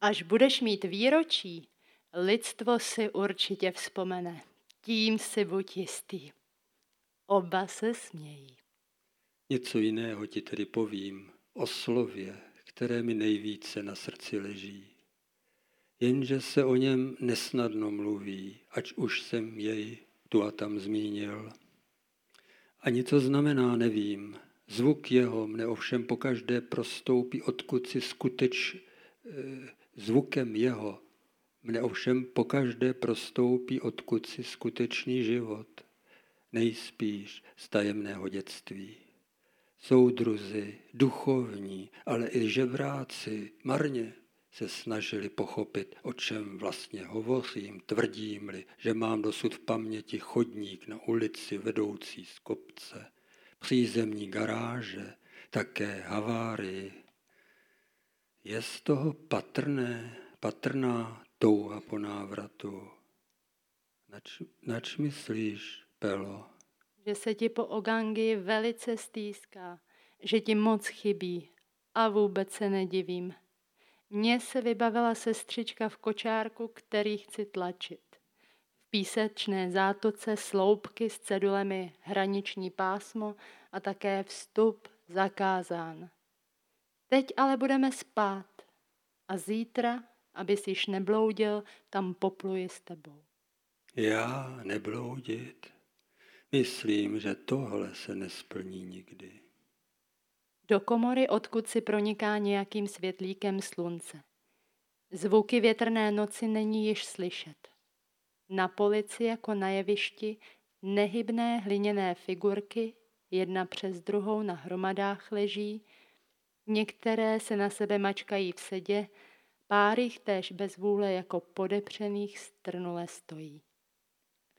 Až budeš mít výročí, lidstvo si určitě vzpomene. Tím si buď jistý. Oba se smějí. Něco jiného ti tedy povím o slově, které mi nejvíce na srdci leží. Jenže se o něm nesnadno mluví, ať už jsem jej tu a tam zmínil. Ani co znamená, nevím. Zvuk jeho mne ovšem pokaždé prostoupí, odkud si skuteč, eh, zvukem jeho mne ovšem pokaždé prostoupí, odkud si skutečný život, nejspíš z tajemného dětství. Soudruzi, duchovní, ale i žebráci marně se snažili pochopit, o čem vlastně hovořím, tvrdím-li, že mám dosud v paměti chodník na ulici vedoucí z kopce, přízemní garáže, také havárii. Je z toho patrné, patrná touha po návratu. Nač, nač myslíš, Pelo? Že se ti po Ogangi velice stýská, že ti moc chybí a vůbec se nedivím. Mně se vybavila sestřička v kočárku, který chci tlačit. V písečné zátoce sloupky s cedulemi hraniční pásmo a také vstup zakázán. Teď ale budeme spát a zítra, abys již nebloudil, tam popluji s tebou. Já nebloudit? Myslím, že tohle se nesplní nikdy. Do komory, odkud si proniká nějakým světlíkem slunce. Zvuky větrné noci není již slyšet. Na polici jako na jevišti nehybné hliněné figurky, jedna přes druhou na hromadách leží, některé se na sebe mačkají v sedě, pár jich též bez vůle jako podepřených strnule stojí.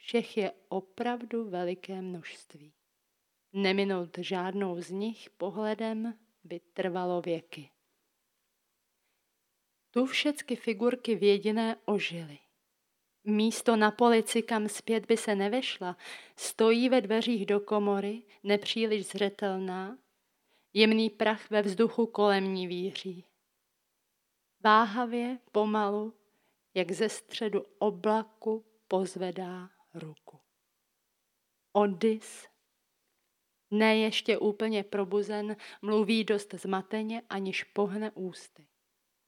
Všech je opravdu veliké množství. Neminout žádnou z nich pohledem by trvalo věky. Tu všecky figurky vědiné ožily. Místo na polici, kam zpět by se nevešla, stojí ve dveřích do komory, nepříliš zřetelná, jemný prach ve vzduchu kolem ní víří. Váhavě, pomalu, jak ze středu oblaku pozvedá ruku. Odys ne ještě úplně probuzen, mluví dost zmateně, aniž pohne ústy.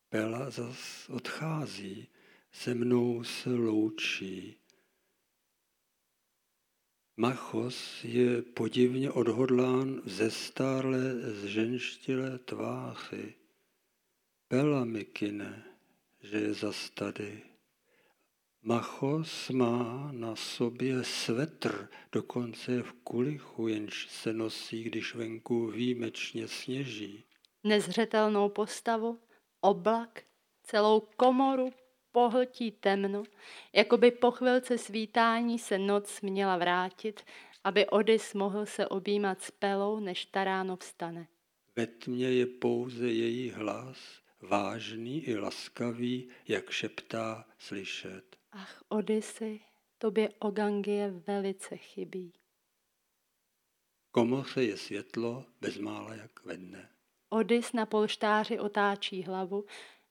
Pela zas odchází, se mnou se loučí. Machos je podivně odhodlán v zestárlé zženštilé tváři. Pela mi kine, že je zas tady. Machos má na sobě svetr, dokonce v kulichu, jenž se nosí, když venku výjimečně sněží. Nezřetelnou postavu, oblak, celou komoru pohltí temno, jako by po chvilce svítání se noc měla vrátit, aby Odys mohl se objímat s pelou, než ta ráno vstane. Ve tmě je pouze její hlas, vážný i laskavý, jak šeptá slyšet. Ach, Odysy, tobě Ogangie velice chybí. komoře je světlo bezmála jak ve dne. Odys na polštáři otáčí hlavu,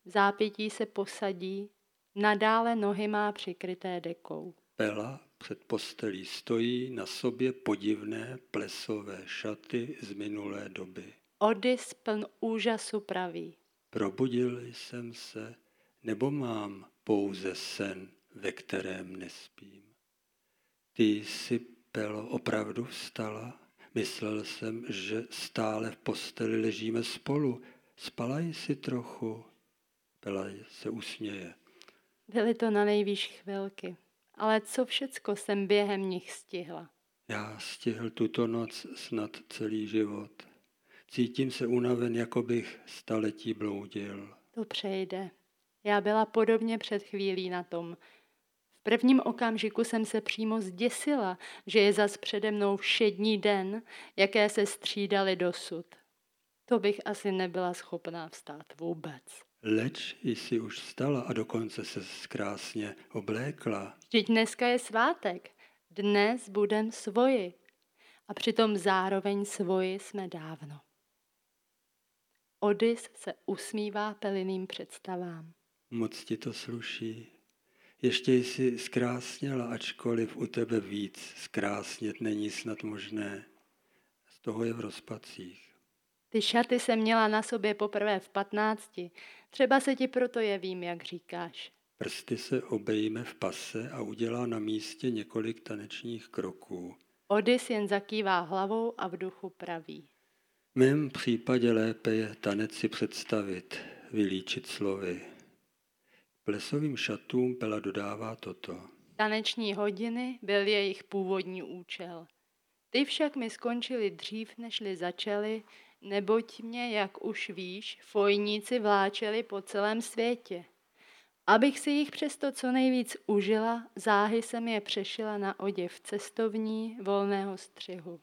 v zápětí se posadí, nadále nohy má přikryté dekou. Pela před postelí stojí na sobě podivné plesové šaty z minulé doby. Odys pln úžasu praví. Probudil jsem se, nebo mám pouze sen, ve kterém nespím. Ty jsi, Pelo, opravdu vstala? Myslel jsem, že stále v posteli ležíme spolu. Spala jsi trochu? Pela se usměje. Byly to na nejvýš chvilky, ale co všecko jsem během nich stihla. Já stihl tuto noc snad celý život. Cítím se unaven, jako bych staletí bloudil. To přejde. Já byla podobně před chvílí na tom. V prvním okamžiku jsem se přímo zděsila, že je zas přede mnou všední den, jaké se střídali dosud. To bych asi nebyla schopná vstát vůbec. Leč jsi už stala a dokonce se krásně oblékla. Vždyť dneska je svátek. Dnes budem svoji. A přitom zároveň svoji jsme dávno. Odys se usmívá peliným představám. Moc ti to sluší. Ještě jsi zkrásněla, ačkoliv u tebe víc zkrásnět není snad možné. Z toho je v rozpacích. Ty šaty jsem měla na sobě poprvé v patnácti. Třeba se ti proto jevím, jak říkáš. Prsty se obejme v pase a udělá na místě několik tanečních kroků. Odys jen zakývá hlavou a v duchu praví. V mém případě lépe je tanec si představit, vylíčit slovy. Plesovým šatům Pela dodává toto. Taneční hodiny byl jejich původní účel. Ty však mi skončily dřív, nežli začaly, neboť mě, jak už víš, fojníci vláčeli po celém světě. Abych si jich přesto co nejvíc užila, záhy jsem je přešila na oděv cestovní volného střihu.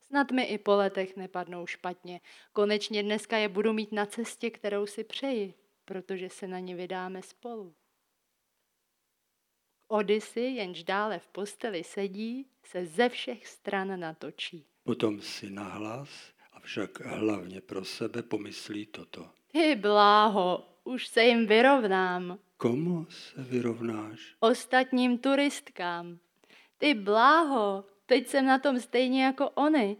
Snad mi i po letech nepadnou špatně. Konečně dneska je budu mít na cestě, kterou si přeji, protože se na ně vydáme spolu. Odysy, jenž dále v posteli sedí, se ze všech stran natočí. Potom si nahlas, avšak hlavně pro sebe pomyslí toto. Ty bláho, už se jim vyrovnám. Komu se vyrovnáš? Ostatním turistkám. Ty bláho, teď jsem na tom stejně jako oni.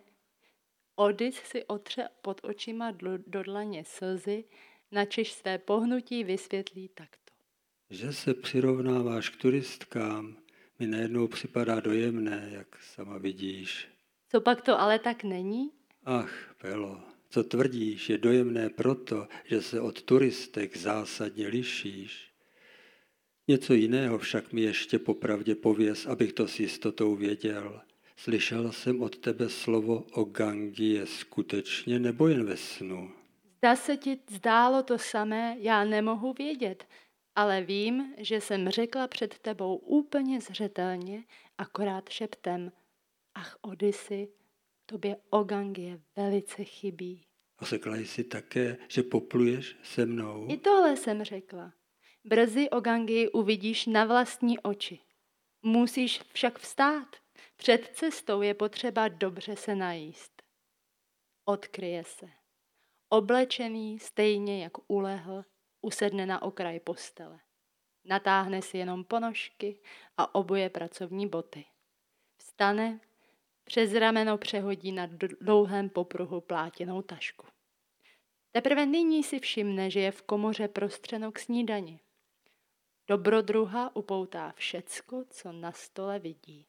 Odys si otře pod očima do dlaně slzy, načež své pohnutí vysvětlí takto. Že se přirovnáváš k turistkám, mi najednou připadá dojemné, jak sama vidíš. Co pak to ale tak není? Ach, Pelo, co tvrdíš, je dojemné proto, že se od turistek zásadně lišíš. Něco jiného však mi ještě popravdě pověz, abych to s jistotou věděl. Slyšel jsem od tebe slovo o Gangie skutečně nebo jen ve snu? Zda se ti zdálo to samé, já nemohu vědět, ale vím, že jsem řekla před tebou úplně zřetelně, akorát šeptem. Ach, Odysy, tobě o Gangie velice chybí. A řekla jsi také, že popluješ se mnou? I tohle jsem řekla. Brzy o Gangii uvidíš na vlastní oči. Musíš však vstát. Před cestou je potřeba dobře se najíst. Odkryje se. Oblečený stejně jak ulehl, usedne na okraj postele. Natáhne si jenom ponožky a oboje pracovní boty. Vstane, přes rameno přehodí na dlouhém popruhu plátěnou tašku. Teprve nyní si všimne, že je v komoře prostřeno k snídani. Dobrodruha upoutá všecko, co na stole vidí.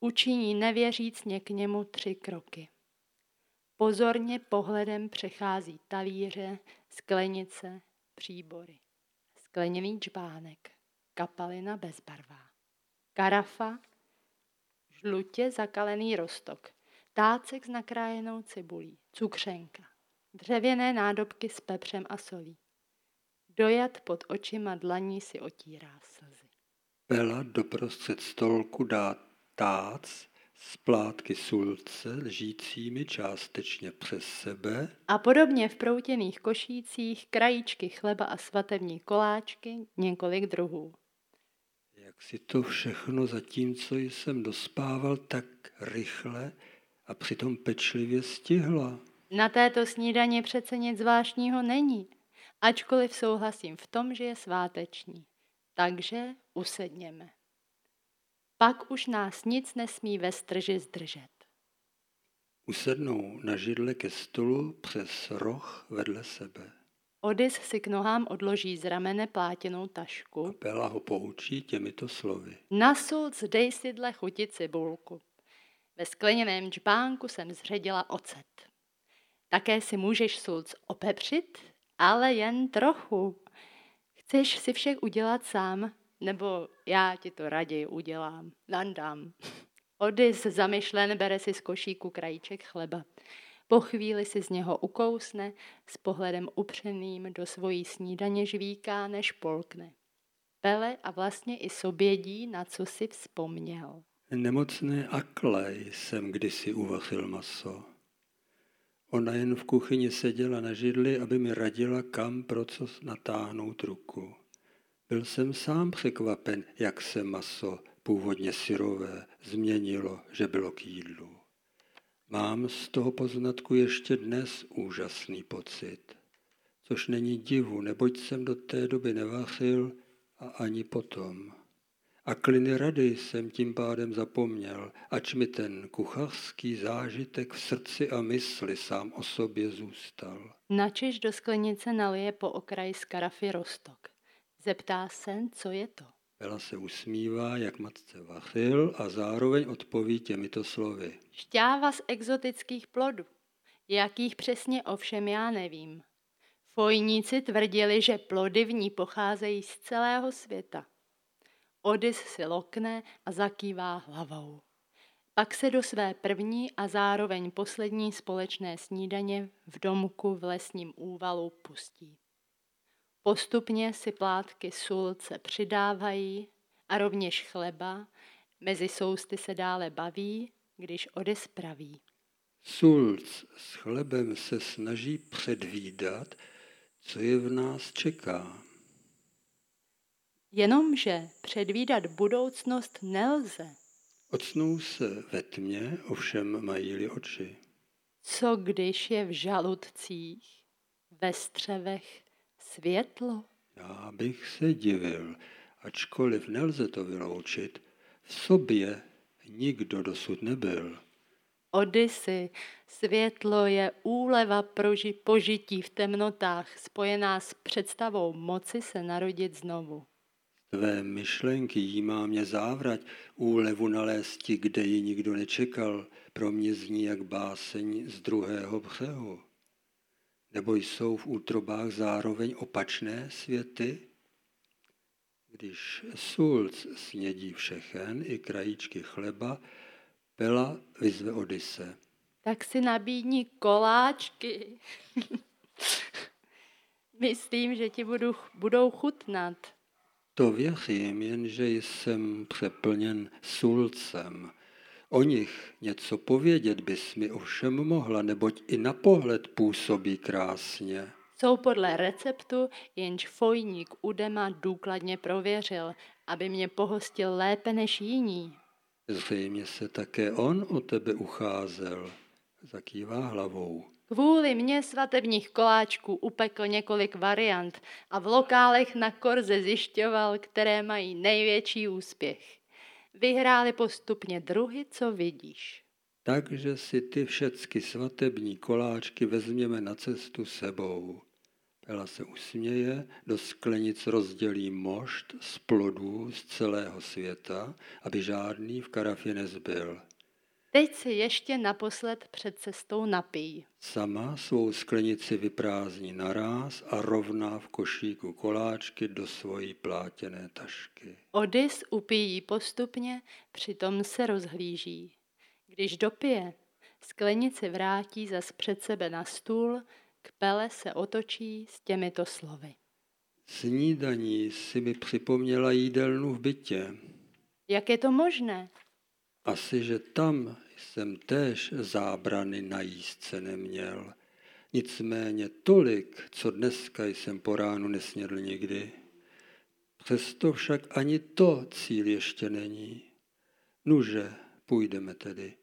Učiní nevěřícně k němu tři kroky. Pozorně pohledem přechází talíře, sklenice, příbory. Skleněný čbánek, kapalina bezbarvá. Karafa, žlutě zakalený rostok, tácek s nakrájenou cibulí, cukřenka, dřevěné nádobky s pepřem a solí. Dojat pod očima dlaní si otírá slzy. Pela doprostřed stolku dá tác z plátky sulce ležícími částečně přes sebe. A podobně v proutěných košících krajíčky chleba a svatební koláčky několik druhů. Jak si to všechno zatímco jsem dospával tak rychle a přitom pečlivě stihla. Na této snídani přece nic zvláštního není, ačkoliv souhlasím v tom, že je sváteční. Takže usedněme. Pak už nás nic nesmí ve strži zdržet. Usednou na židle ke stolu přes roh vedle sebe. Odys si k nohám odloží z ramene plátěnou tašku. A Pela ho poučí těmito slovy. Na sulc dej si dle chuti cibulku. Ve skleněném džbánku jsem zředila ocet. Také si můžeš sulc opepřit, ale jen trochu. Chceš si všech udělat sám, nebo já ti to raději udělám, nandám. Odys zamyšlen bere si z košíku krajíček chleba. Po chvíli si z něho ukousne, s pohledem upřeným do svojí snídaně žvíká, než polkne. Pele a vlastně i sobědí, na co si vzpomněl. Nemocné Aklej jsem kdysi uvařil maso. Ona jen v kuchyni seděla na židli, aby mi radila, kam pro co natáhnout ruku. Byl jsem sám překvapen, jak se maso, původně syrové, změnilo, že bylo k jídlu. Mám z toho poznatku ještě dnes úžasný pocit, což není divu, neboť jsem do té doby nevařil a ani potom. A kliny rady jsem tím pádem zapomněl, ač mi ten kuchařský zážitek v srdci a mysli sám o sobě zůstal. Načež do sklenice nalije po okraji z karafy rostok. Zeptá se, co je to. Bela se usmívá, jak matce vachil a zároveň odpoví těmito slovy. Šťáva z exotických plodů. Jakých přesně ovšem já nevím. Fojníci tvrdili, že plody v ní pocházejí z celého světa. Odys si lokne a zakývá hlavou. Pak se do své první a zároveň poslední společné snídaně v domku v lesním úvalu pustí. Postupně si plátky sulce přidávají a rovněž chleba, mezi sousty se dále baví, když Odys praví. Sulc s chlebem se snaží předvídat, co je v nás čeká. Jenomže předvídat budoucnost nelze. Ocnou se ve tmě, ovšem mají-li oči. Co když je v žaludcích, ve střevech světlo? Já bych se divil, ačkoliv nelze to vyloučit, v sobě nikdo dosud nebyl. Odisy, světlo je úleva proži, požití v temnotách, spojená s představou moci se narodit znovu. Tvé myšlenky jímá mě závrať, úlevu nalézti, kde ji nikdo nečekal, pro mě zní jak báseň z druhého břehu. Nebo jsou v útrobách zároveň opačné světy? Když Sulc snědí všechen i krajíčky chleba, Pela vyzve Odise. Tak si nabídni koláčky. (laughs) Myslím, že ti budu, budou chutnat. To věřím, jenže jsem přeplněn sulcem. O nich něco povědět bys mi ovšem mohla, neboť i na pohled působí krásně. Jsou podle receptu, jenž fojník Udema důkladně prověřil, aby mě pohostil lépe než jiní. Zřejmě se také on o tebe ucházel. Zakývá hlavou. Kvůli mě svatebních koláčků upekl několik variant a v lokálech na korze zjišťoval, které mají největší úspěch. Vyhráli postupně druhy, co vidíš. Takže si ty všecky svatební koláčky vezměme na cestu sebou. Pela se usměje, do sklenic rozdělí mošt z plodů z celého světa, aby žádný v karafě nezbyl. Teď si ještě naposled před cestou napij. Sama svou sklenici vyprázdní naráz a rovná v košíku koláčky do svojí plátěné tašky. Odys upíjí postupně, přitom se rozhlíží. Když dopije, sklenici vrátí zas před sebe na stůl, k pele se otočí s těmito slovy. Snídaní si mi připomněla jídelnu v bytě. Jak je to možné? Asi, že tam jsem též zábrany na jízdce neměl. Nicméně tolik, co dneska jsem po ránu nesnědl nikdy. Přesto však ani to cíl ještě není. Nuže, půjdeme tedy.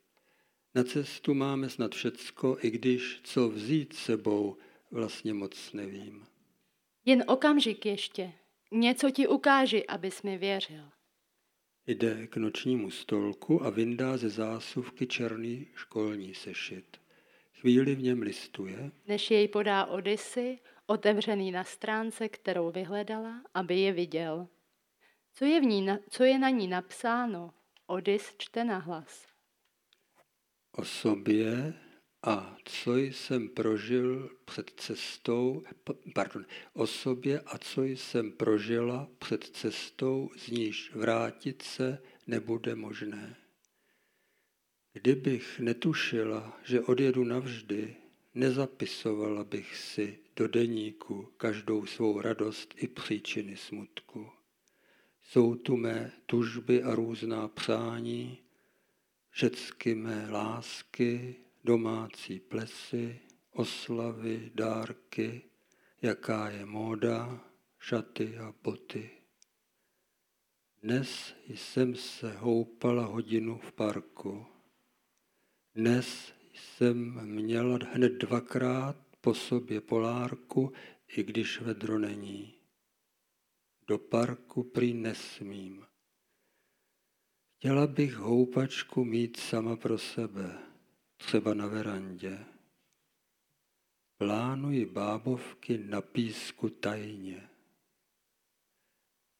Na cestu máme snad všecko, i když co vzít sebou vlastně moc nevím. Jen okamžik ještě. Něco ti ukáži, abys mi věřil. Jde k nočnímu stolku a vyndá ze zásuvky černý školní sešit. Chvíli v něm listuje. Než jej podá Odisy, otevřený na stránce, kterou vyhledala, aby je viděl. Co je, v ní, co je na ní napsáno, Odys čte na hlas. O sobě a co jsem prožil před cestou, pardon, o sobě a co jsem prožila před cestou, z níž vrátit se nebude možné. Kdybych netušila, že odjedu navždy, nezapisovala bych si do deníku každou svou radost i příčiny smutku. Jsou tu mé tužby a různá přání, všecky mé lásky, domácí plesy, oslavy, dárky, jaká je móda, šaty a boty. Dnes jsem se houpala hodinu v parku. Dnes jsem měla hned dvakrát po sobě polárku, i když vedro není. Do parku prý nesmím. Chtěla bych houpačku mít sama pro sebe třeba na verandě. Plánuji bábovky na písku tajně.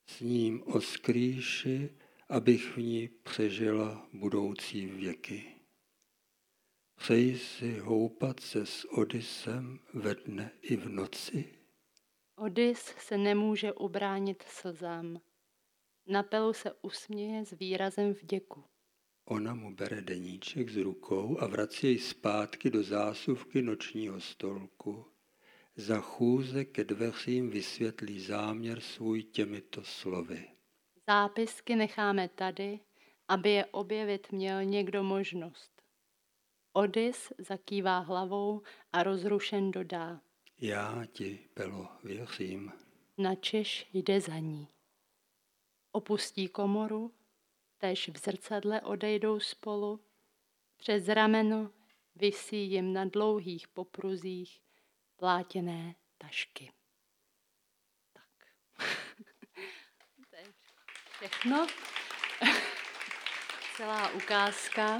S ním o skrýši, abych v ní přežila budoucí věky. Přeji si houpat se s Odysem ve dne i v noci. Odys se nemůže ubránit slzám. Na pelu se usměje s výrazem vděku. Ona mu bere deníček z rukou a vrací jej zpátky do zásuvky nočního stolku. Za chůze ke dveřím vysvětlí záměr svůj těmito slovy. Zápisky necháme tady, aby je objevit měl někdo možnost. Odys zakývá hlavou a rozrušen dodá. Já ti, Pelo, věřím. Načeš jde za ní. Opustí komoru též v zrcadle odejdou spolu, přes rameno visí jim na dlouhých popruzích plátěné tašky. Tak. (laughs) to je všechno. (laughs) Celá ukázka.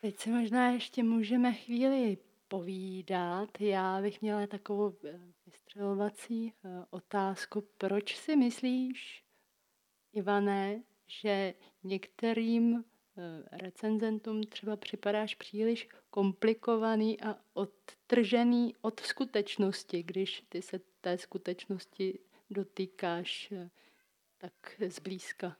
Teď si možná ještě můžeme chvíli povídat. Já bych měla takovou eh, vystřelovací eh, otázku. Proč si myslíš, Ivane, že některým eh, recenzentům třeba připadáš příliš komplikovaný a odtržený od skutečnosti, když ty se té skutečnosti dotýkáš tak zblízka?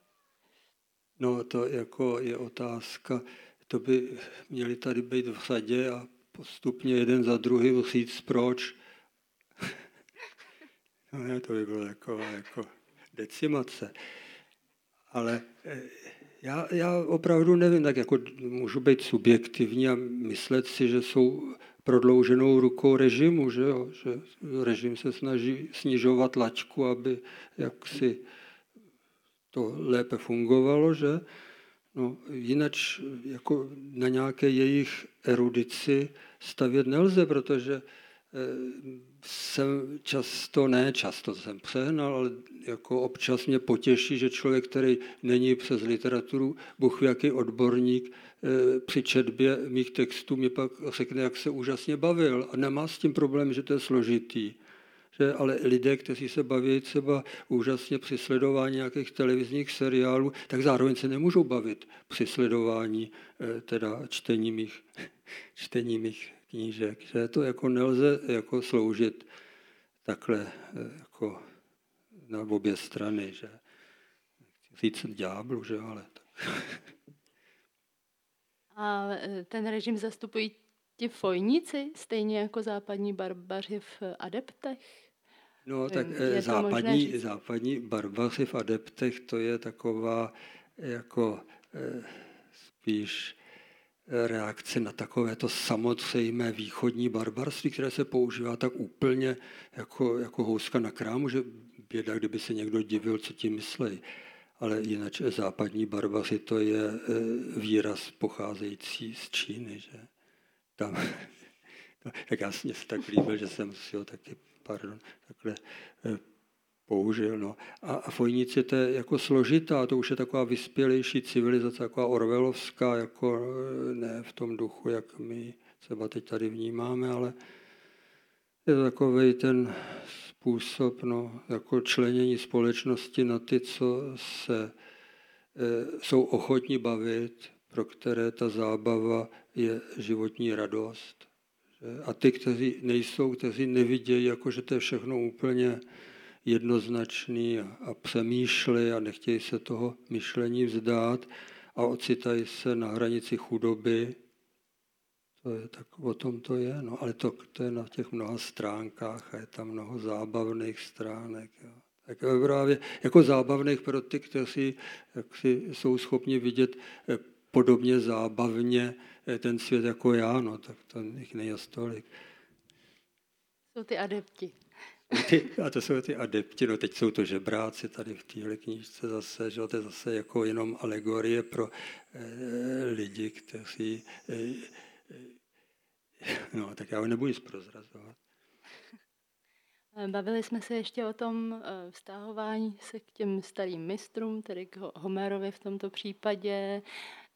No to jako je otázka, to by měli tady být v řadě a postupně jeden za druhým říct proč. (laughs) no ne, to by bylo jako, jako decimace. Ale eh, já, já opravdu nevím, tak jako můžu být subjektivní a myslet si, že jsou prodlouženou rukou režimu, že, jo? že režim se snaží snižovat lačku, aby jaksi to lépe fungovalo, že? No, jinak jako na nějaké jejich erudici stavět nelze, protože eh, jsem často, ne často jsem přehnal, ale jako občas mě potěší, že člověk, který není přes literaturu, buch jaký odborník, eh, při četbě mých textů mi pak řekne, jak se úžasně bavil a nemá s tím problém, že to je složitý že ale lidé, kteří se baví třeba úžasně při sledování nějakých televizních seriálů, tak zároveň se nemůžou bavit při sledování eh, teda čtení mých, (laughs) čtení mých knížek. Že to jako nelze jako sloužit takhle eh, jako na obě strany. Že. Říct ďáblu, že ale. (laughs) A eh, ten režim zastupují ti fojníci, stejně jako západní barbaři v adeptech? No, tak je západní, západní barbaři v adeptech, to je taková jako eh, spíš eh, reakce na takové to samozřejmé východní barbarství, které se používá tak úplně jako, jako houska na krámu, že běda, kdyby se někdo divil, co tím myslí. ale jinak západní barbary to je výraz pocházející z Číny, že tam, (laughs) tak já jsem se tak líbil, že jsem si ho taky, pardon, takhle e, použil. No. A, a Fojnici to je jako složitá, to už je taková vyspělejší civilizace, taková orvelovská, jako e, ne v tom duchu, jak my třeba teď tady vnímáme, ale je to takový ten způsob no, jako členění společnosti na ty, co se e, jsou ochotní bavit, pro které ta zábava je životní radost. A ty, kteří nejsou, kteří nevidějí, jako že to je všechno úplně jednoznačný a, a přemýšlí a nechtějí se toho myšlení vzdát a ocitají se na hranici chudoby, to je, tak o tom to je, no, ale to, to je na těch mnoha stránkách a je tam mnoho zábavných stránek. Jo. Tak právě jako zábavných pro ty, kteří jak si jsou schopni vidět eh, podobně zábavně eh, ten svět jako já, no, tak to jich nejde tolik. Jsou ty adepti. Ty, a to jsou ty adepti, no teď jsou to žebráci tady v téhle knížce zase, že to je zase jako jenom alegorie pro e, lidi, kteří e, No, tak já ho nebudu zprozrazovat. (laughs) Bavili jsme se ještě o tom vztahování se k těm starým mistrům, tedy k Homerovi v tomto případě.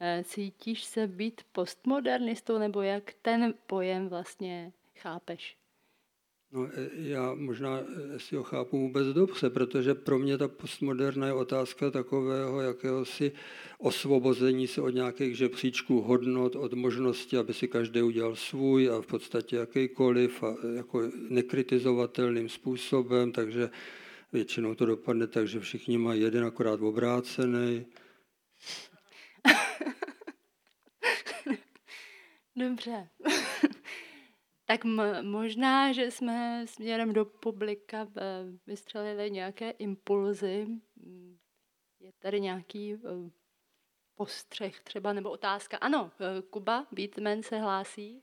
Eh, cítíš se být postmodernistou, nebo jak ten pojem vlastně chápeš? No, e, já možná e, si ho chápu vůbec dobře, protože pro mě ta postmoderna je otázka takového jakéhosi osvobození se od nějakých žebříčků hodnot, od možnosti, aby si každý udělal svůj a v podstatě jakýkoliv a jako nekritizovatelným způsobem, takže většinou to dopadne tak, že všichni mají jeden akorát obrácený. (laughs) Dobře. (laughs) tak možná, že jsme směrem do publika eh, vystřelili nějaké impulzy. Je tady nějaký eh, postřeh třeba nebo otázka? Ano, eh, Kuba Beatman se hlásí.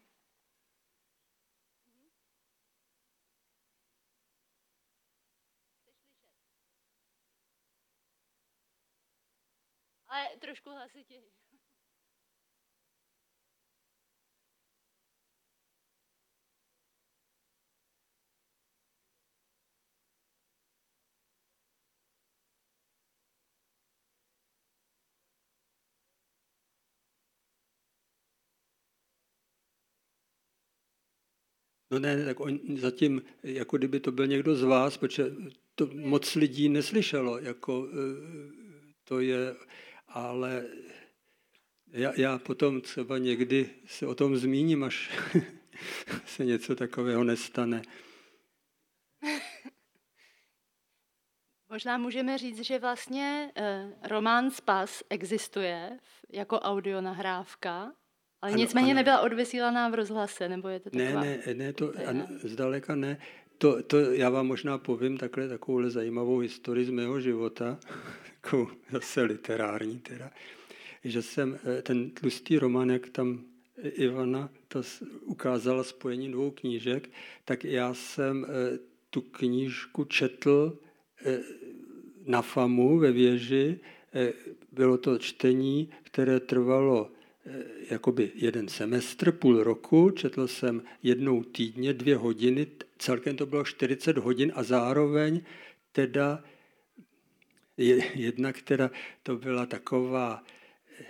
Ale trošku hlasitěji. No ne, tak on zatím, jako kdyby to byl někdo z vás, protože to moc lidí neslyšelo, jako e, to je, ale já, já potom třeba někdy se o tom zmíním, až (laughs) se něco takového nestane. (laughs) Možná můžeme říct, že vlastně e, román Spas existuje jako audionahrávka, ale ano, nicméně ano. nebyla odvysílaná v rozhlase, nebo je to taková... Ne, ne, ne, to ano, zdaleka ne. To, to já vám možná povím takhle takovou zajímavou historii z mého života, (laughs) takovou zase literární teda, že jsem eh, ten tlustý román, jak tam Ivana to ukázala spojení dvou knížek, tak já jsem eh, tu knížku četl eh, na FAMu ve věži. Bylo to čtení, které trvalo jakoby jeden semestr, půl roku, četl jsem jednou týdně, dvě hodiny, celkem to bylo 40 hodin a zároveň teda jedna, která to byla taková eh,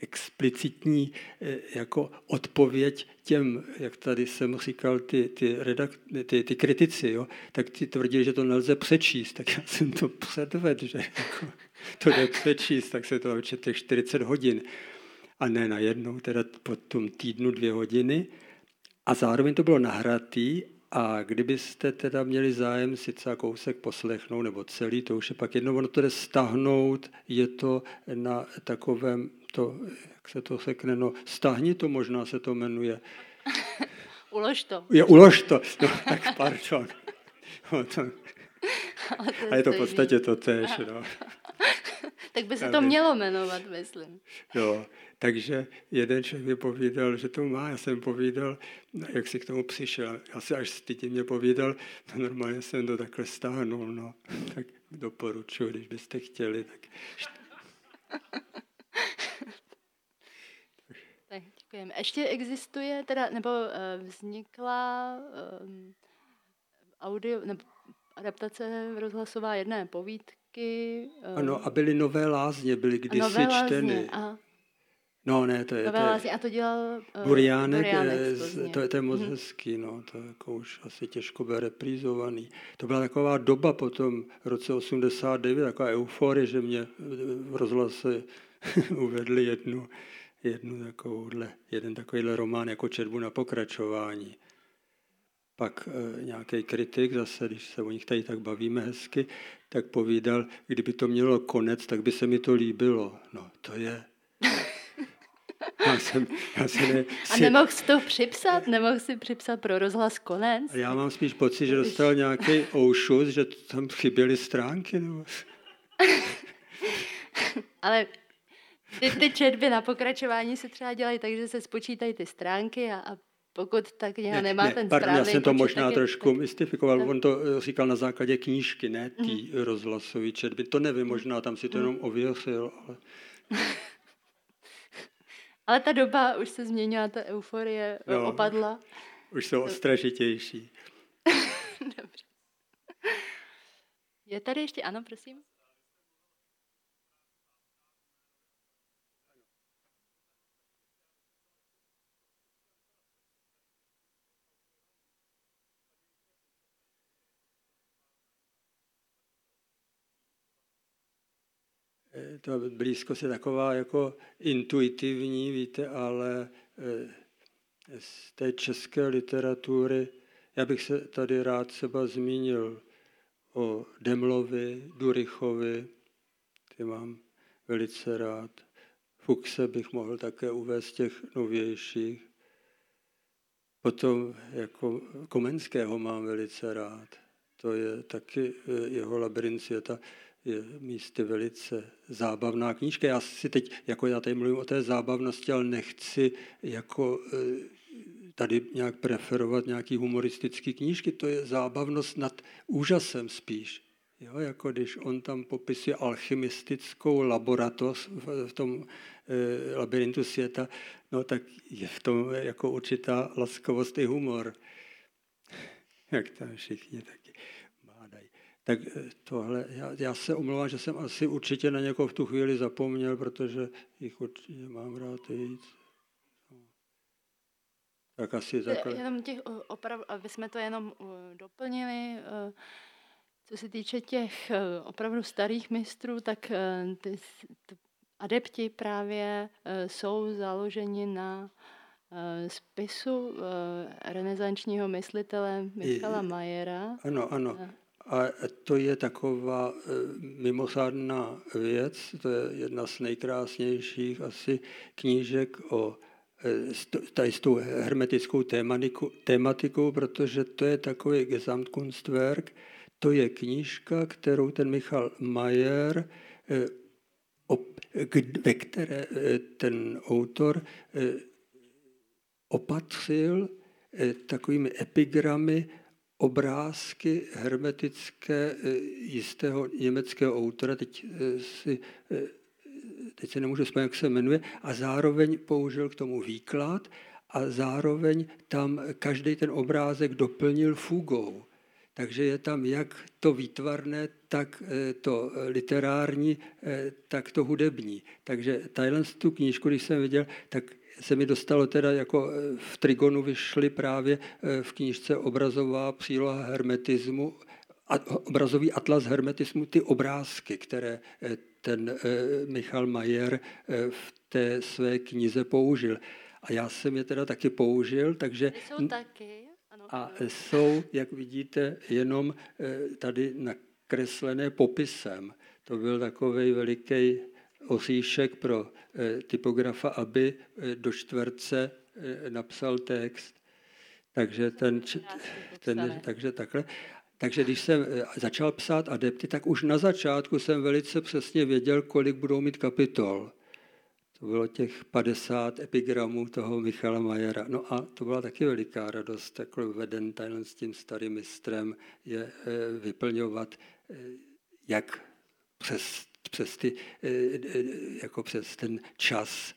explicitní eh, jako odpověď těm, jak tady jsem říkal, ty, ty, redak, ty, ty kritici, jo, tak ti tvrdili, že to nelze přečíst, tak já jsem to (laughs) předvedl, že jako, to jde přečíst, tak se to četl 40 hodin a ne najednou, teda po tom týdnu dvě hodiny. A zároveň to bylo nahratý a kdybyste teda měli zájem si třeba kousek poslechnout, nebo celý, to už je pak jedno, ono to jde stahnout, je to na takovém, to, jak se to řekne, no, stahni to možná se to jmenuje. (laughs) ulož to. Je, ulož to, no, tak pardon. No, a je to v podstatě to tež, no. (laughs) tak by se to mělo jmenovat, myslím. Jo, takže jeden člověk mi povídal, že to má, já jsem povídal, no, jak si k tomu přišel. Já si až stydím mě povídal, no normálně jsem to takhle stáhnul, no. Tak doporučuji, když byste chtěli, tak... (laughs) tak děkujeme. Ještě existuje, teda, nebo uh, vznikla um, audio, nebo adaptace rozhlasová jedné povídky. Um, ano, a byly nové lázně, byly kdysi nové lázně, čteny. Aha. No ne, to je... Nové lázně, a to dělal uh, Buriánek, Buriánek z, to, je, to je moc hmm. hezký, no, to je jako už asi těžko bude reprízovaný. To byla taková doba potom, v roce 89, taková euforie, že mě v rozhlase (laughs) uvedli jednu, jednu takovouhle, jeden takovýhle román jako četbu na pokračování. Pak e, nějaký kritik, zase, když se o nich tady tak bavíme hezky, tak povídal, kdyby to mělo konec, tak by se mi to líbilo. No, to je... (laughs) Já jsem, já si ne, A nemohl jsi to připsat? Nemohl si připsat pro rozhlas konec? Já mám spíš pocit, že dostal nějaký oušus, že tam chyběly stránky. Nebo... (laughs) Ale ty, ty četby na pokračování se třeba dělají tak, že se spočítají ty stránky a, a pokud tak nějak ne, nemá ne, ten pardon, Já jsem to počet, možná je, trošku tak, mystifikoval. Tak. On to eh, říkal na základě knížky, ne tý mm. rozhlasový četby. To nevím, možná tam si to jenom mhm. ověřil. Ale... (laughs) ale ta doba už se změnila, ta euforie no, opadla. Už jsou ostražitější. (laughs) Dobře. Je tady ještě, ano, prosím? Ta blízkost je taková jako intuitivní, víte, ale eh, z té české literatury, já bych se tady rád třeba zmínil o Demlovi, Durichovi, ty mám velice rád. Fuchse bych mohl také uvést těch novějších. Potom jako Komenského mám velice rád. To je taky eh, jeho labirint světa místy velice zábavná knížka. Já si teď, jako já tady mluvím o té zábavnosti, ale nechci jako eh, tady nějak preferovat nějaký humoristický knížky. To je zábavnost nad úžasem spíš. Jo, jako když on tam popisuje alchymistickou laboratoř v, tom e, labirintu světa, no tak je v tom jako určitá laskavost i humor. Jak tam všichni taky. Tak eh, tohle, já, já se omlouvám, že jsem asi určitě na někoho v tu chvíli zapomněl, protože jich určitě mám rád víc. Tak asi takhle. Jenom těch oprav, aby jsme to jenom doplnili, eh, co se týče těch eh, opravdu starých mistrů, tak ty, ty adepti právě jsou založeni na spisu renesančního myslitele Michala Majera. Ano, ano. A to je taková e, mimořádná věc, to je jedna z nejkrásnějších asi knížek o e, tady s tou hermetickou tématikou, protože to je takový Gesamtkunstwerk, to je knížka, kterou ten Michal Mayer, e, ve které ten autor opatřil takovými epigramy obrázky hermetické eh, jistého německého autora, teď, eh, si, eh, teď se nemůžu vzpomínat, jak se jmenuje, a zároveň použil k tomu výklad a zároveň tam každý ten obrázek doplnil fugou. Takže je tam jak to výtvarné, tak to literární, tak to hudební. Takže tadyhle tu knížku, když jsem viděl, tak se mi dostalo teda, jako eh, v Trigonu vyšly právě eh, v knížce obrazová příloha hermetismu, obrazový atlas hermetismu, ty obrázky, které eh, ten Michal Majer v té své knize použil. A já jsem je teda taky použil, takže... Jsou taky, ano. A jsou, jak vidíte, jenom tady nakreslené popisem. To byl takový veliký oříšek pro eh, typografa, aby eh, do čtverce eh, napsal text. Takže, ten, ten, takže takhle. Takže když jsem začal psát adepty, tak už na začátku jsem velice přesně věděl, kolik budou mít kapitol. To bylo těch 50 epigramů toho Michala Majera. No a to byla taky veliká radost, takhle veden tajlen s tím starým mistrem, je vyplňovat jak přes, přes, ty, jako přes ten čas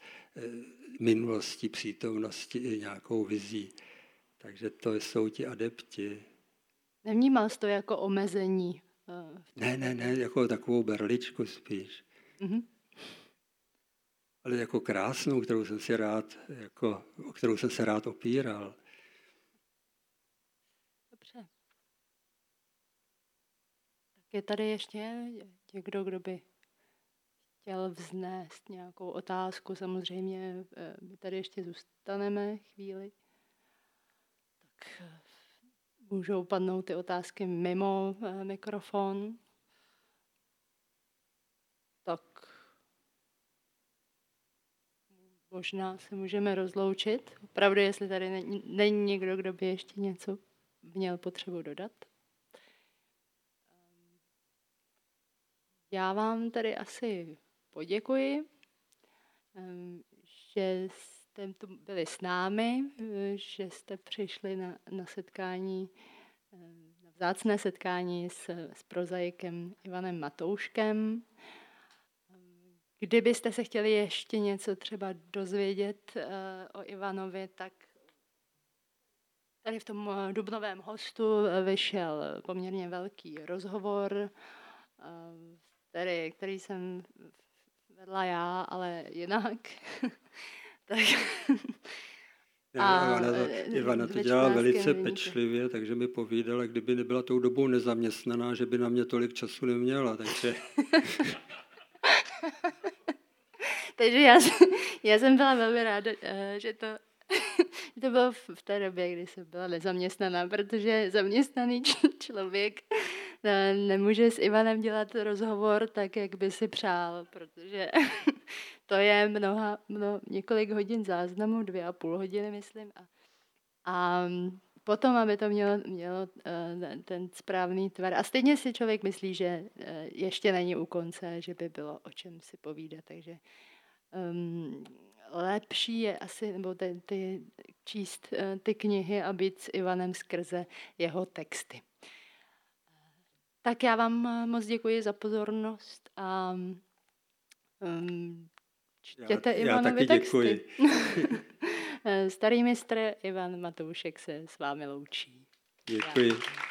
minulosti, přítomnosti i nějakou vizí. Takže to jsou ti adepti. Nevnímal jsi to jako omezení? Eh, ne, ne, ne, jako takovou berličku spíš. Mm-hmm. Ale jako krásnou, kterou jsem si rád, jako, o kterou jsem se rád opíral. Dobře. Tak je tady ještě někdo, kdo by chtěl vznést nějakou otázku. Samozřejmě eh, my tady ještě zůstaneme chvíli. Tak eh, můžou padnout ty otázky mimo eh, mikrofon. Tak možná se můžeme rozloučit. Opravdu, jestli tady není, není někdo, kdo by ještě něco měl potřebu dodat. Ehm, já vám tady asi poděkuji, ehm, že jste tu byli s námi, že jste přišli na, na setkání, ehm, na vzácné setkání s, s prozaikem Ivanem Matouškem. Kdybyste se chtěli ještě něco třeba dozvědět uh, o Ivanovi, tak tady v tom eh, dubnovém hostu vyšel poměrně velký rozhovor, který, který jsem vedla já, ale jinak. (laughs) tak... A Ivana, Ivana to dělá velice pečlivě, takže mi povídala, kdyby nebyla tou dobou nezaměstnaná, že by na mě tolik času neměla. Takže... (laughs) takže já, jsem, já jsem byla velmi ráda, eh, že to, (laughs) to bylo v té době, kdy jsem byla nezaměstnaná, protože zaměstnaný člověk nemůže s Ivanem dělat rozhovor tak, jak by si přál, protože (laughs) to je mnoha, mno, několik hodin záznamu, dvě a půl hodiny, myslím. A, a potom, aby to mělo, mělo eh, ten správný tvar. A stejně si člověk myslí, že eh, ještě není u konce, že by bylo o čem si povídat. Takže um, lepší je asi, nebo ty, ty, číst uh, ty knihy a být s Ivanem skrze jeho texty. Tak já vám moc děkuji za pozornost a um, čtěte já, Ivanovi já taky texty. (laughs) Starý mistr Ivan Matoušek se s vámi loučí. Děkuji. Já.